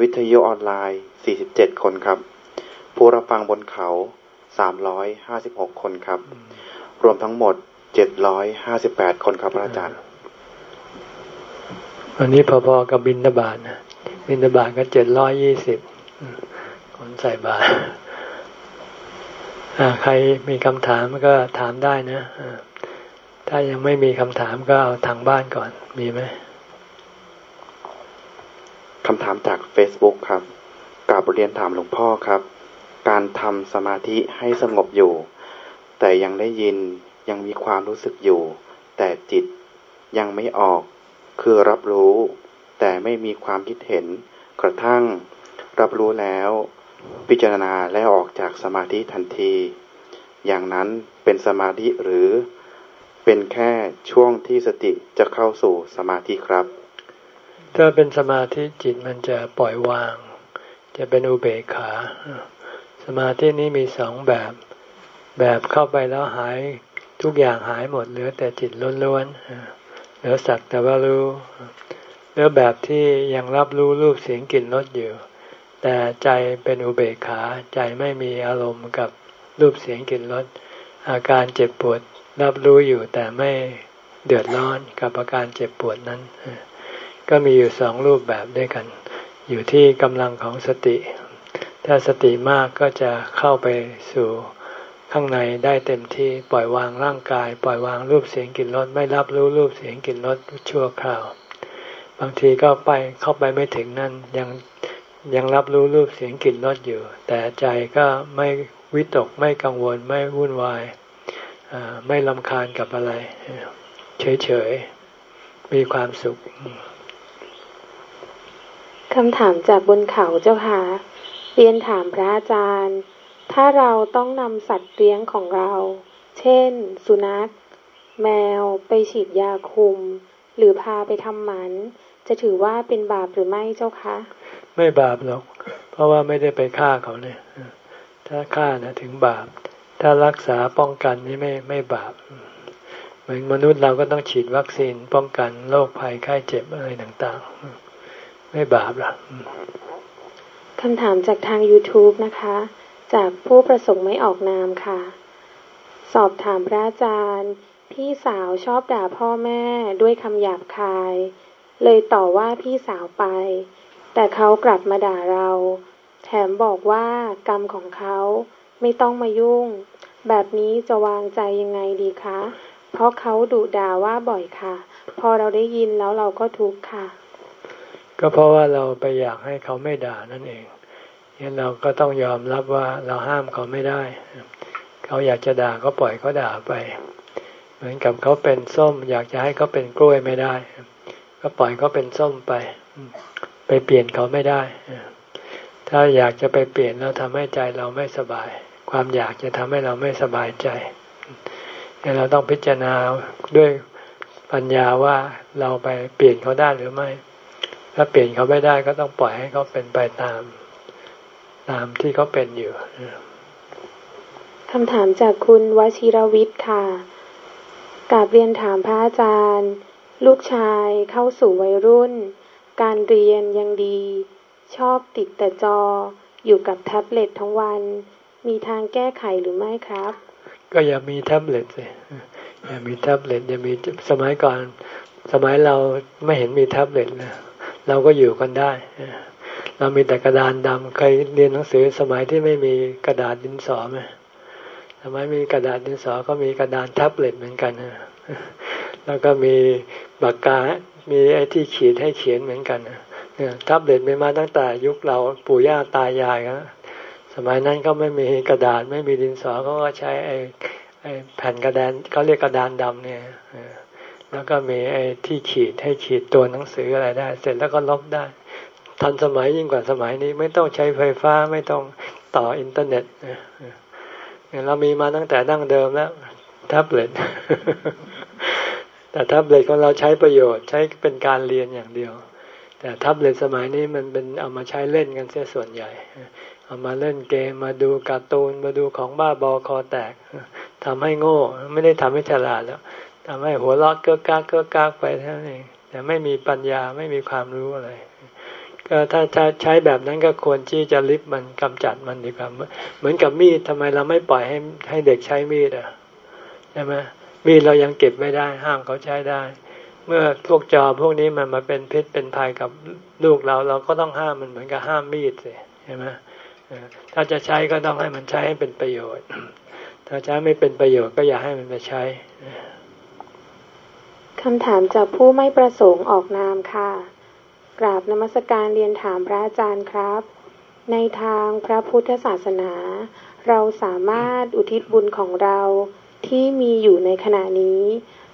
วิทยุออนไลน์ 47 คนครับ ผู้รับฟังบนเขา 356 คนครับ รวมทั้งหมดเจ็ดร้อยห้าสิบแปดคนครับพระอาจารย์วันนี้พอๆกับบินตบาทนะ บินตบาทก็เจ็ดร้อยยี่สิบคนใส่บาตรใครมีคำถามก็ถามได้นะ ถ้ายังไม่มีคำถามก็เอาทางบ้านก่อน มีไหม คำถามจาก Facebook ครับกราบเรียนถามหลวงพ่อครับ การทำสมาธิให้สงบอยู่ แต่ยังได้ยินยังมีความรู้สึกอยู่ แต่จิตยังไม่ออก คือรับรู้ แต่ไม่มีความคิดเห็น กระทั่ง รับรู้แล้ว พิจารณาและออกจากสมาธิทันที อย่างนั้นเป็นสมาธิหรือ เป็นแค่ช่วงที่สติจะเข้าสู่สมาธิครับ ถ้าเป็นสมาธิจิตมันจะปล่อยวาง จะเป็นอุเบกขา สมาธินี้มีสองแบบ แบบเข้าไปแล้วหายทุกอย่างหายหมดเหลือแต่จิตล้วนๆเหลือสักแต่ว่ารู้เหลือแบบที่ยังรับรู้รูปเสียงกลิ่นรสอยู่ แต่ใจเป็นอุเบกขาใจไม่มีอารมณ์กับรูปเสียงกลิ่นรสอาการเจ็บปวดรับรู้อยู่แต่ไม่เดือดร้อนกับอาการเจ็บปวดนั้น ก็มีอยู่สองรูปแบบด้วยกัน อยู่ที่กำลังของสติ ถ้าสติมากก็จะเข้าไปสู่ข้างในได้เต็มที่ปล่อยวางร่างกาย ปล่อยวางรูปเสียงกลิ่นรสไม่รับรู้รูปเสียงกลิ่นรสชั่วคราว บางทีก็ไปเข้าไปไม่ถึงนั่นยังยังรับรู้รูปเสียงกลิ่นรสอยู่ แต่ใจก็ไม่วิตกไม่กังวลไม่วุ่นวายไม่ลำคาญกับอะไร เฉยๆ มีความสุข คำถามจากบนเขาเจ้าค่ะ เรียนถามพระอาจารย์ ถ้าเราต้องนำสัตว์เลี้ยงของเรา เช่น สุนัข แมว ไปฉีดยาคุม หรือพาไปทำหมัน จะถือว่าเป็นบาปหรือไม่เจ้าคะ ไม่บาปหรอก เพราะว่าไม่ได้ไปฆ่าเขาเนี่ยถ้าฆ่านะถึงบาป ถ้ารักษาป้องกันนี่ไม่ไม่บาป เหมือนมนุษย์เราก็ต้องฉีดวัคซีนป้องกันโรคภัยไข้เจ็บอะไรต่าง ๆ ไม่บาปหรอกคำถามจากทาง YouTube นะคะ จากผู้ประสงค์ไม่ออกนามค่ะ สอบถามพระอาจารย์ พี่สาวชอบด่าพ่อแม่ด้วยคำหยาบคาย เลยต่อว่าพี่สาวไป แต่เขากลับมาด่าเรา แถมบอกว่ากรรมของเขาไม่ต้องมายุ่ง แบบนี้จะวางใจยังไงดีคะ เพราะเขาดุด่าว่าบ่อยค่ะ พอเราได้ยินแล้วเราก็ทุกข์ค่ะ ก็เพราะว่าเราไปอยากให้เขาไม่ด่านั่นเองงั้นเราก็ต้องยอมรับว่าเราห้ามเขาไม่ได้ เขาอยากจะด่าก็ปล่อยเขาด่าไป เหมือนกับเขาเป็นส้ม อยากจะให้เขาเป็นกล้วยไม่ได้ ก็ปล่อยเขาเป็นส้มไป ไปเปลี่ยนเขาไม่ได้ ถ้าอยากจะไปเปลี่ยนแล้วทำให้ใจเราไม่สบาย ความอยากจะทำให้เราไม่สบายใจเราต้องพิจารณาด้วยปัญญาว่าเราไปเปลี่ยนเขาได้หรือไม่ ถ้าเปลี่ยนเขาไม่ได้ก็ต้องปล่อยให้เขาเป็นไปตาม ตามที่เขาเป็นอยู่คำถามจากคุณวชิรวิทย์ค่ะกาบเรียนถามพระอาจารย์ ลูกชายเข้าสู่วัยรุ่น การเรียนยังดี ชอบติดแต่จอ อยู่กับแท็บเล็ตทั้งวัน มีทางแก้ไขหรือไม่ครับ ก็อย่ามีแท็บเล็ตเลยอย่ามีแท็บเล็ตอย่ามีสมัยก่อน สมัยเราไม่เห็นมีแท็บเล็ตนะ เราก็อยู่กันได้ เรามีแต่กระดานดำเคยเรียนหนังสือสมัยที่ไม่มีกระดาษดินสอไหมสมัยมีกระดาษดินสอก็มีกระดานแท็บเล็ตเหมือนกันแล้วก็มีปากกา มีไอ้ที่ขีดให้เขียนเหมือนกันเนี่ยแท็บเล็ตไม่มาตั้งแต่ยุคเราปู่ย่าตายายครับสมัยนั้นก็ไม่มีกระดาษไม่มีดินสอเขาก็ใช้ไอ้ไอ้แผ่นกระดานเขาเรียกกระดานดำเนี่ย แล้วก็มีไอ้ที่ขีดให้ขีดตัวหนังสืออะไรได้ เสร็จแล้วก็ลบได้ ทันสมัยยิ่งกว่าสมัยนี้ ไม่ต้องใช้ไฟฟ้าไม่ต้องต่ออินเทอร์เน็ตเรามีมาตั้งแต่ดั้งเดิมแล้วแท็บเล็ตแต่แท็บเล็ตของเราใช้ประโยชน์ใช้เป็นการเรียนอย่างเดียว แต่แท็บเล็ตสมัยนี้มันเป็นเอามาใช้เล่นกันเสียส่วนใหญ่ เอามาเล่นเกมมาดูการ์ตูนมาดูของบ้าบอคอแตกทำให้โง่ ไม่ได้ทำให้ฉลาดแล้ว ทำให้หัวลอดเก้อกากเก้อกากไปเท่านั้นเองแต่ไม่มีปัญญาไม่มีความรู้อะไร ก็ถ้าใช้แบบนั้นก็ควรที่จะลิบมันกำจัดมันดีกว่าเหมือนกับมีดทำไมเราไม่ปล่อยให้ให้เด็กใช้มีดอะใช่ไหมมีดเรายังเก็บไม่ได้ห้ามเขาใช้ได้ เมื่อพวกจอพวกนี้มันมาเป็นพิษเป็นภัยกับลูกเราเราก็ต้องห้ามมันเหมือนกับห้ามมีดสิใช่ไหมถ้าจะใช้ก็ต้องให้มันใช้ให้เป็นประโยชน์ ถ้าใช้ไม่เป็นประโยชน์ก็อย่าให้มันไปใช้ คำถามจากผู้ไม่ประสงค์ออกนามค่ะ กราบนมัสการเรียนถามพระอาจารย์ครับ ในทางพระพุทธศาสนา เราสามารถอุทิศบุญของเราที่มีอยู่ในขณะนี้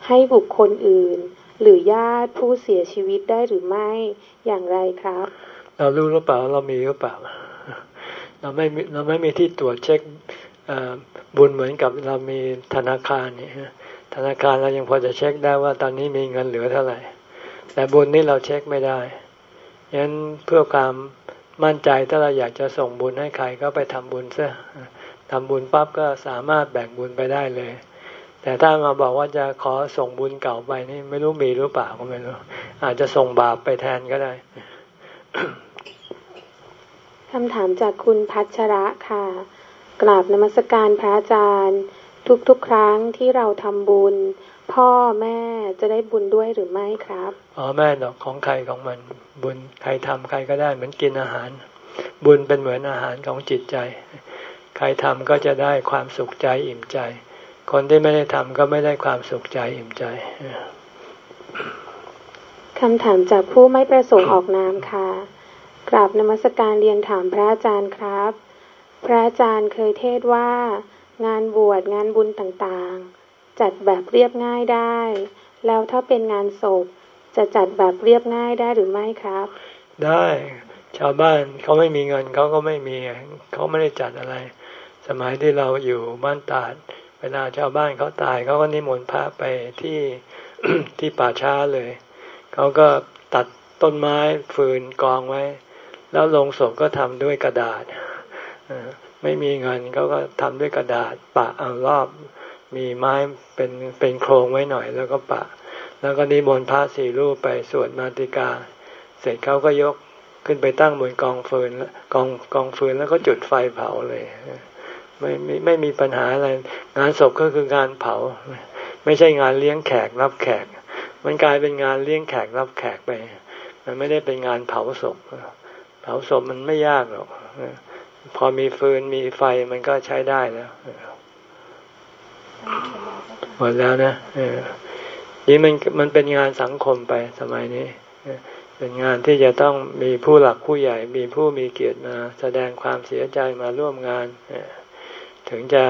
ให้บุคคลอื่น หรือญาติผู้เสียชีวิตได้หรือไม่อย่างไรครับ เรารู้หรือเปล่าเรามีหรือเปล่า เราไม่เราไม่มีที่ตรวจเช็คบุญเหมือนกับเรามีธนาคารเนี่ย ธนาคารเรายังพอจะเช็คได้ว่าตอนนี้มีเงินเหลือเท่าไหร่ แต่บุญนี่เราเช็คไม่ได้ยันเพื่อความมั่นใจถ้าเราอยากจะส่งบุญให้ใครก็ไปทำบุญซะทำบุญปั๊บก็สามารถแบ่งบุญไปได้เลย แต่ถ้ามาบอกว่าจะขอส่งบุญเก่าไปนี่ไม่รู้มีหรือเปล่าก็ไม่รู้ อาจจะส่งบาปไปแทนก็ได้คำถามจากคุณพัชระค่ะ กราบนมัสการพระอาจารย์ ทุกๆ ครั้งที่เราทำบุญ พ่อแม่จะได้บุญด้วยหรือไม่ครับ อ๋อแม่ดอกของใครของมัน บุญใครทำใครก็ได้เหมือนกินอาหาร บุญเป็นเหมือนอาหารของจิตใจ ใครทำก็จะได้ความสุขใจอิ่มใจ คนที่ไม่ได้ทำก็ไม่ได้ความสุขใจอิ่มใจคำถามจากผู้ไม่ประสงค์ออกนามค่ะ กราบนมัสการเรียนถามพระอาจารย์ครับ พระอาจารย์เคยเทศว่า งานบวชงานบุญต่างๆ จัดแบบเรียบง่ายได้ แล้วถ้าเป็นงานศพจะจัดแบบเรียบง่ายได้หรือไม่ครับ ได้ชาวบ้านเขาไม่มีเงินเขาก็ไม่มีเขาไม่ได้จัดอะไร สมัยที่เราอยู่บ้านตาดเวลาชาวบ้านเขาตายเขาก็นิมนต์พระไปที่ที่ป่าช้าเลยเขาก็ตัดต้นไม้ฟืนกองไว้ แล้วลงศพก็ทำด้วยกระดาษ ไม่มีเงินเขาก็ทำด้วยกระดาษปะเอารอบ มีไม้เป็นเป็นโครงไว้หน่อยแล้วก็ปะ แล้วก็นิมนต์พระสี่รูปไปสวดมาติกา เสร็จเขาก็ยกขึ้นไปตั้งบนกองฟืนกองกองฟืนแล้วก็จุดไฟเผาเลยไม่ไม่ไม่มีปัญหาอะไร งานศพก็คืองานเผา ไม่ใช่งานเลี้ยงแขกรับแขก มันกลายเป็นงานเลี้ยงแขกรับแขกไป มันไม่ได้เป็นงานเผาศพ เผาศพมันไม่ยากหรอก พอมีฟืนมีไฟมันก็ใช้ได้แล้วหมดแล้วนะนี่มันมันเป็นงานสังคมไปสมัยนี้เป็นงานที่จะต้องมีผู้หลักผู้ใหญ่ มีผู้มีเกียรติมาแสดงความเสียใจมาร่วมงาน ถึงจะ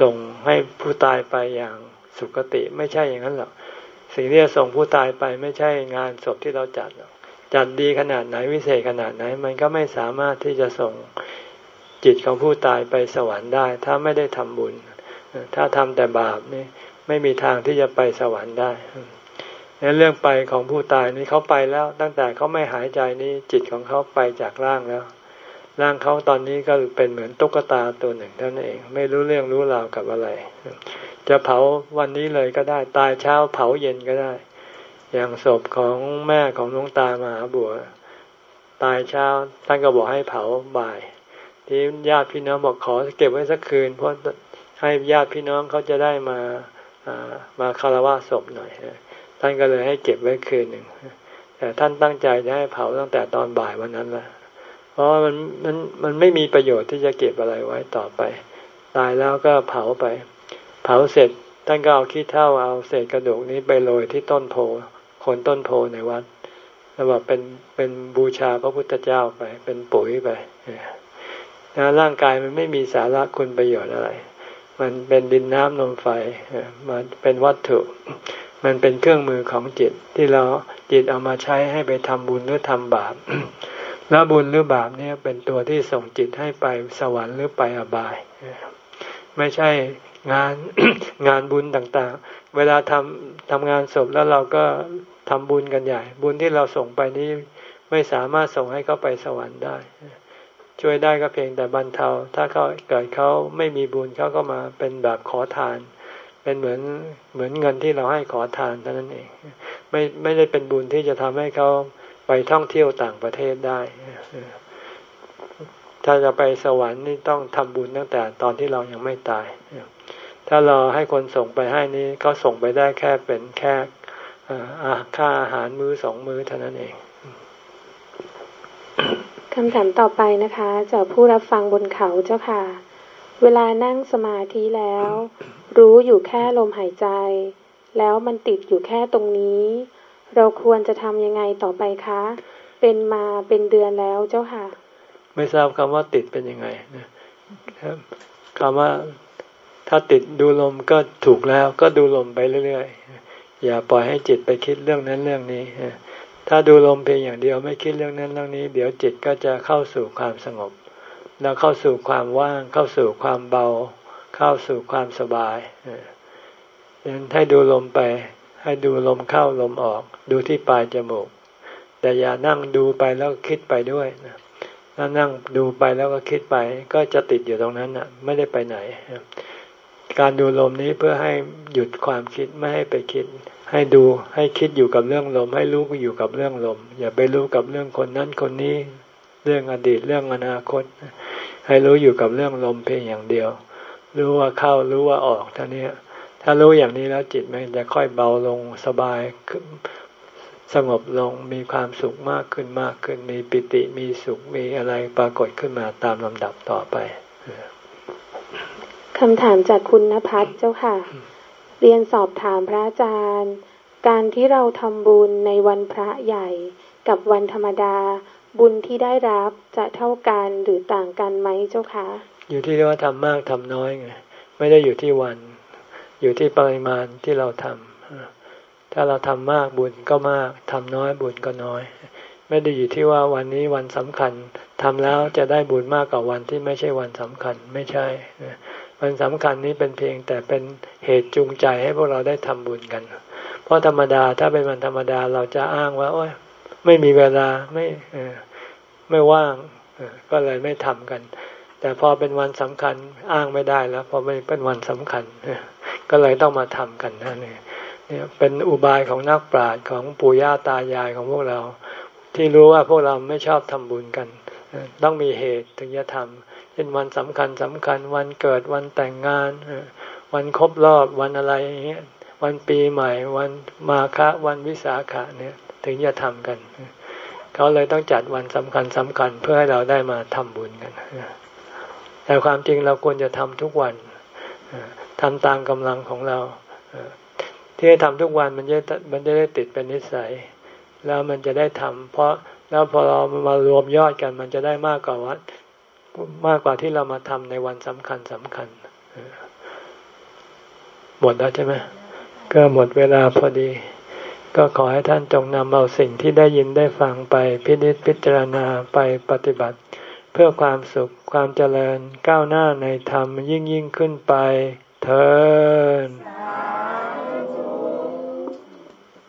ส่งให้ผู้ตายไปอย่างสุคติไม่ใช่อย่างนั้นหรอกสิ่งที่จะส่งผู้ตายไปไม่ใช่งานศพที่เราจัดหรอกจัดดีขนาดไหนวิเศษขนาดไหน มันก็ไม่สามารถที่จะส่ง จิตของผู้ตายไปสวรรค์ได้ ถ้าไม่ได้ทำบุญ ถ้าทำแต่บาปนี่ไม่มีทางที่จะไปสวรรค์ได้ในเรื่องไปของผู้ตายนี่เขาไปแล้ว ตั้งแต่เขาไม่หายใจนี้จิตของเขาไปจากร่างแล้ว ร่างเขาตอนนี้ก็เป็นเหมือนตุ๊กตาตัวหนึ่งเท่านั้นเอง ไม่รู้เรื่องรู้ราวกับอะไร จะเผาวันนี้เลยก็ได้ตายเช้าเผาเย็นก็ได้ อย่างศพของแม่ของน้องตามหาบัว ตายเช้าท่านก็บอกให้เผาบ่าย ที่ญาติพี่น้องบอกขอเก็บไว้สักคืน เพราะให้ญาติพี่น้องเขาจะได้มามาคารวะศพหน่อยท่านก็เลยให้เก็บไว้คืนหนึ่งแต่ท่านตั้งใจจะให้เผาตั้งแต่ตอนบ่ายวันนั้นละเพราะมันมันมันไม่มีประโยชน์ที่จะเก็บอะไรไว้ต่อไป ตายแล้วก็เผาไป เผาเสร็จท่านก็เอาขี้เท่าเอาเศษกระดูกนี้ไปโรยที่ต้นโพคนต้นโพในวัดแล้วบอกเป็นเป็นบูชาพระพุทธเจ้าไป เป็นปุ๋ยไป นะร่างกายมันไม่มีสาระคุณประโยชน์อะไร มันเป็นดินน้ำลมไฟมันเป็นวัตถุ มันเป็นเครื่องมือของจิตที่เราจิตเอามาใช้ให้ไปทำบุญหรือทำบาปแล้วบุญหรือบาปเนี่ยเป็นตัวที่ส่งจิตให้ไปสวรรค์หรือไปอบาย ไม่ใช่งานงานบุญต่างๆ เวลาทำทำงานศพแล้วเราก็ทำบุญกันใหญ่ บุญที่เราส่งไปนี้ไม่สามารถส่งให้เขาไปสวรรค์ได้ ช่วยได้ก็เพียงแต่บรรเทา ถ้าเขาเกิดเขาไม่มีบุญเขาก็มาเป็นแบบขอทาน เป็นเหมือนเหมือนเงินที่เราให้ขอทานเท่านั้นเอง ไม่ไม่ได้เป็นบุญที่จะทำให้เขาไปท่องเที่ยวต่างประเทศได้ ถ้าจะไปสวรรค์นี่ต้องทำบุญตั้งแต่ตอนที่เรายังไม่ตาย ถ้าเราให้คนส่งไปให้นี้เขาส่งไปได้แค่เป็นแค่ค่าอาหารมื้อสองมื้อเท่านั้นเอง คำถามต่อไปนะคะจากผู้รับฟังบนเขาเจ้าค่ะ เวลานั่งสมาธิแล้ว รู้อยู่แค่ลมหายใจ แล้วมันติดอยู่แค่ตรงนี้ เราควรจะทำยังไงต่อไปคะ เป็นมาเป็นเดือนแล้วเจ้าค่ะ ไม่ทราบคำว่าติดเป็นยังไงนะคำว่าถ้าติดดูลมก็ถูกแล้วก็ดูลมไปเรื่อยๆอย่าปล่อยให้จิตไปคิดเรื่องนั้นเรื่องนี้ ถ้าดูลมเพียงอย่างเดียวไม่คิดเรื่องนั้นเรื่องนี้ เดี๋ยวจิตก็จะเข้าสู่ความสงบ แล้วเข้าสู่ความว่างเข้าสู่ความเบา เข้าสู่ความสบายดังนั้นให้ดูลมไป ให้ดูลมเข้าลมออก ดูที่ปลายจมูก แต่อย่านั่งดูไปแล้วคิดไปด้วยนะถ้านั่งดูไปแล้วก็คิดไป ก็จะติดอยู่ตรงนั้นนะไม่ได้ไปไหน การดูลมนี้เพื่อให้หยุดความคิดไม่ให้ไปคิด ให้ดูให้คิดอยู่กับเรื่องลม ให้รู้อยู่กับเรื่องลม อย่าไปรู้กับเรื่องคนนั้นคนนี้ เรื่องอดีตเรื่องอนาคต ให้รู้อยู่กับเรื่องลมเพียงอย่างเดียว รู้ว่าเข้ารู้ว่าออกท่านี้ถ้ารู้อย่างนี้แล้วจิตมันจะค่อยเบาลงสบายสงบลงมีความสุขมากขึ้นมากขึ้นมีปิติมีสุขมีอะไรปรากฏขึ้นมาตามลำดับต่อไป คำถามจากคุณนภัสเจ้าค่ะ เรียนสอบถามพระอาจารย์ การที่เราทำบุญในวันพระใหญ่กับวันธรรมดา บุญที่ได้รับจะเท่ากันหรือต่างกันไหมเจ้าคะอยู่ที่ว่าทำมากทำน้อยไงไม่ได้อยู่ที่วัน อยู่ที่ปริมาณที่เราทำถ้าเราทำมากบุญก็มากทำน้อยบุญก็น้อย ไม่ได้อยู่ที่ว่าวันนี้วันสำคัญทำแล้วจะได้บุญมากกว่าวันที่ไม่ใช่วันสำคัญไม่ใช่ วันสำคัญนี้เป็นเพียงแต่เป็นเหตุจูงใจให้พวกเราได้ทำบุญกัน เพราะธรรมดาถ้าเป็นวันธรรมดาเราจะอ้างว่าโอ้ยไม่มีเวลาไม่ไม่ว่างก็เลยไม่ทำกัน แต่พอเป็นวันสำคัญอ้างไม่ได้แล้วพอไม่เป็นวันสำคัญก็เลยต้องมาทำกันนั่นเองเนี่ยเป็นอุบายของนักปราชญ์ของปู่ย่าตายายของพวกเรา ที่รู้ว่าพวกเราไม่ชอบทำบุญกัน ต้องมีเหตุถึงจะทำ ช่นวันสำคัญสำคัญ วันเกิดวันแต่งงาน วันครบรอบวันอะไรเงี้ยวันปีใหม่ วันมาฆะวันวิสาขะเนี่ยถึงจะทำกัน เขาเลยต้องจัดวันสำคัญสำคัญเพื่อให้เราได้มาทำบุญกัน แต่ความจริงเราควรจะทำทุกวันทำตามกำลังของเราที่ให้ทำทุกวันมันจะมันจะได้ติดเป็นนิสัย แล้วมันจะได้ทำเพราะแล้วพอเรามารวมยอดกัน มันจะได้มากกว่าวัด มากกว่าที่เรามาทำในวันสำคัญสำคัญหมดแล้วใช่ไหมก็หมดเวลาพอดี ก็ขอให้ท่านจงนำเอาสิ่งที่ได้ยินได้ฟังไปพิจิตพิจารณาไปปฏิบัติ เพื่อความสุขความเจริญก้าวหน้าในธรรมยิ่งยิ่งขึ้นไปเธอ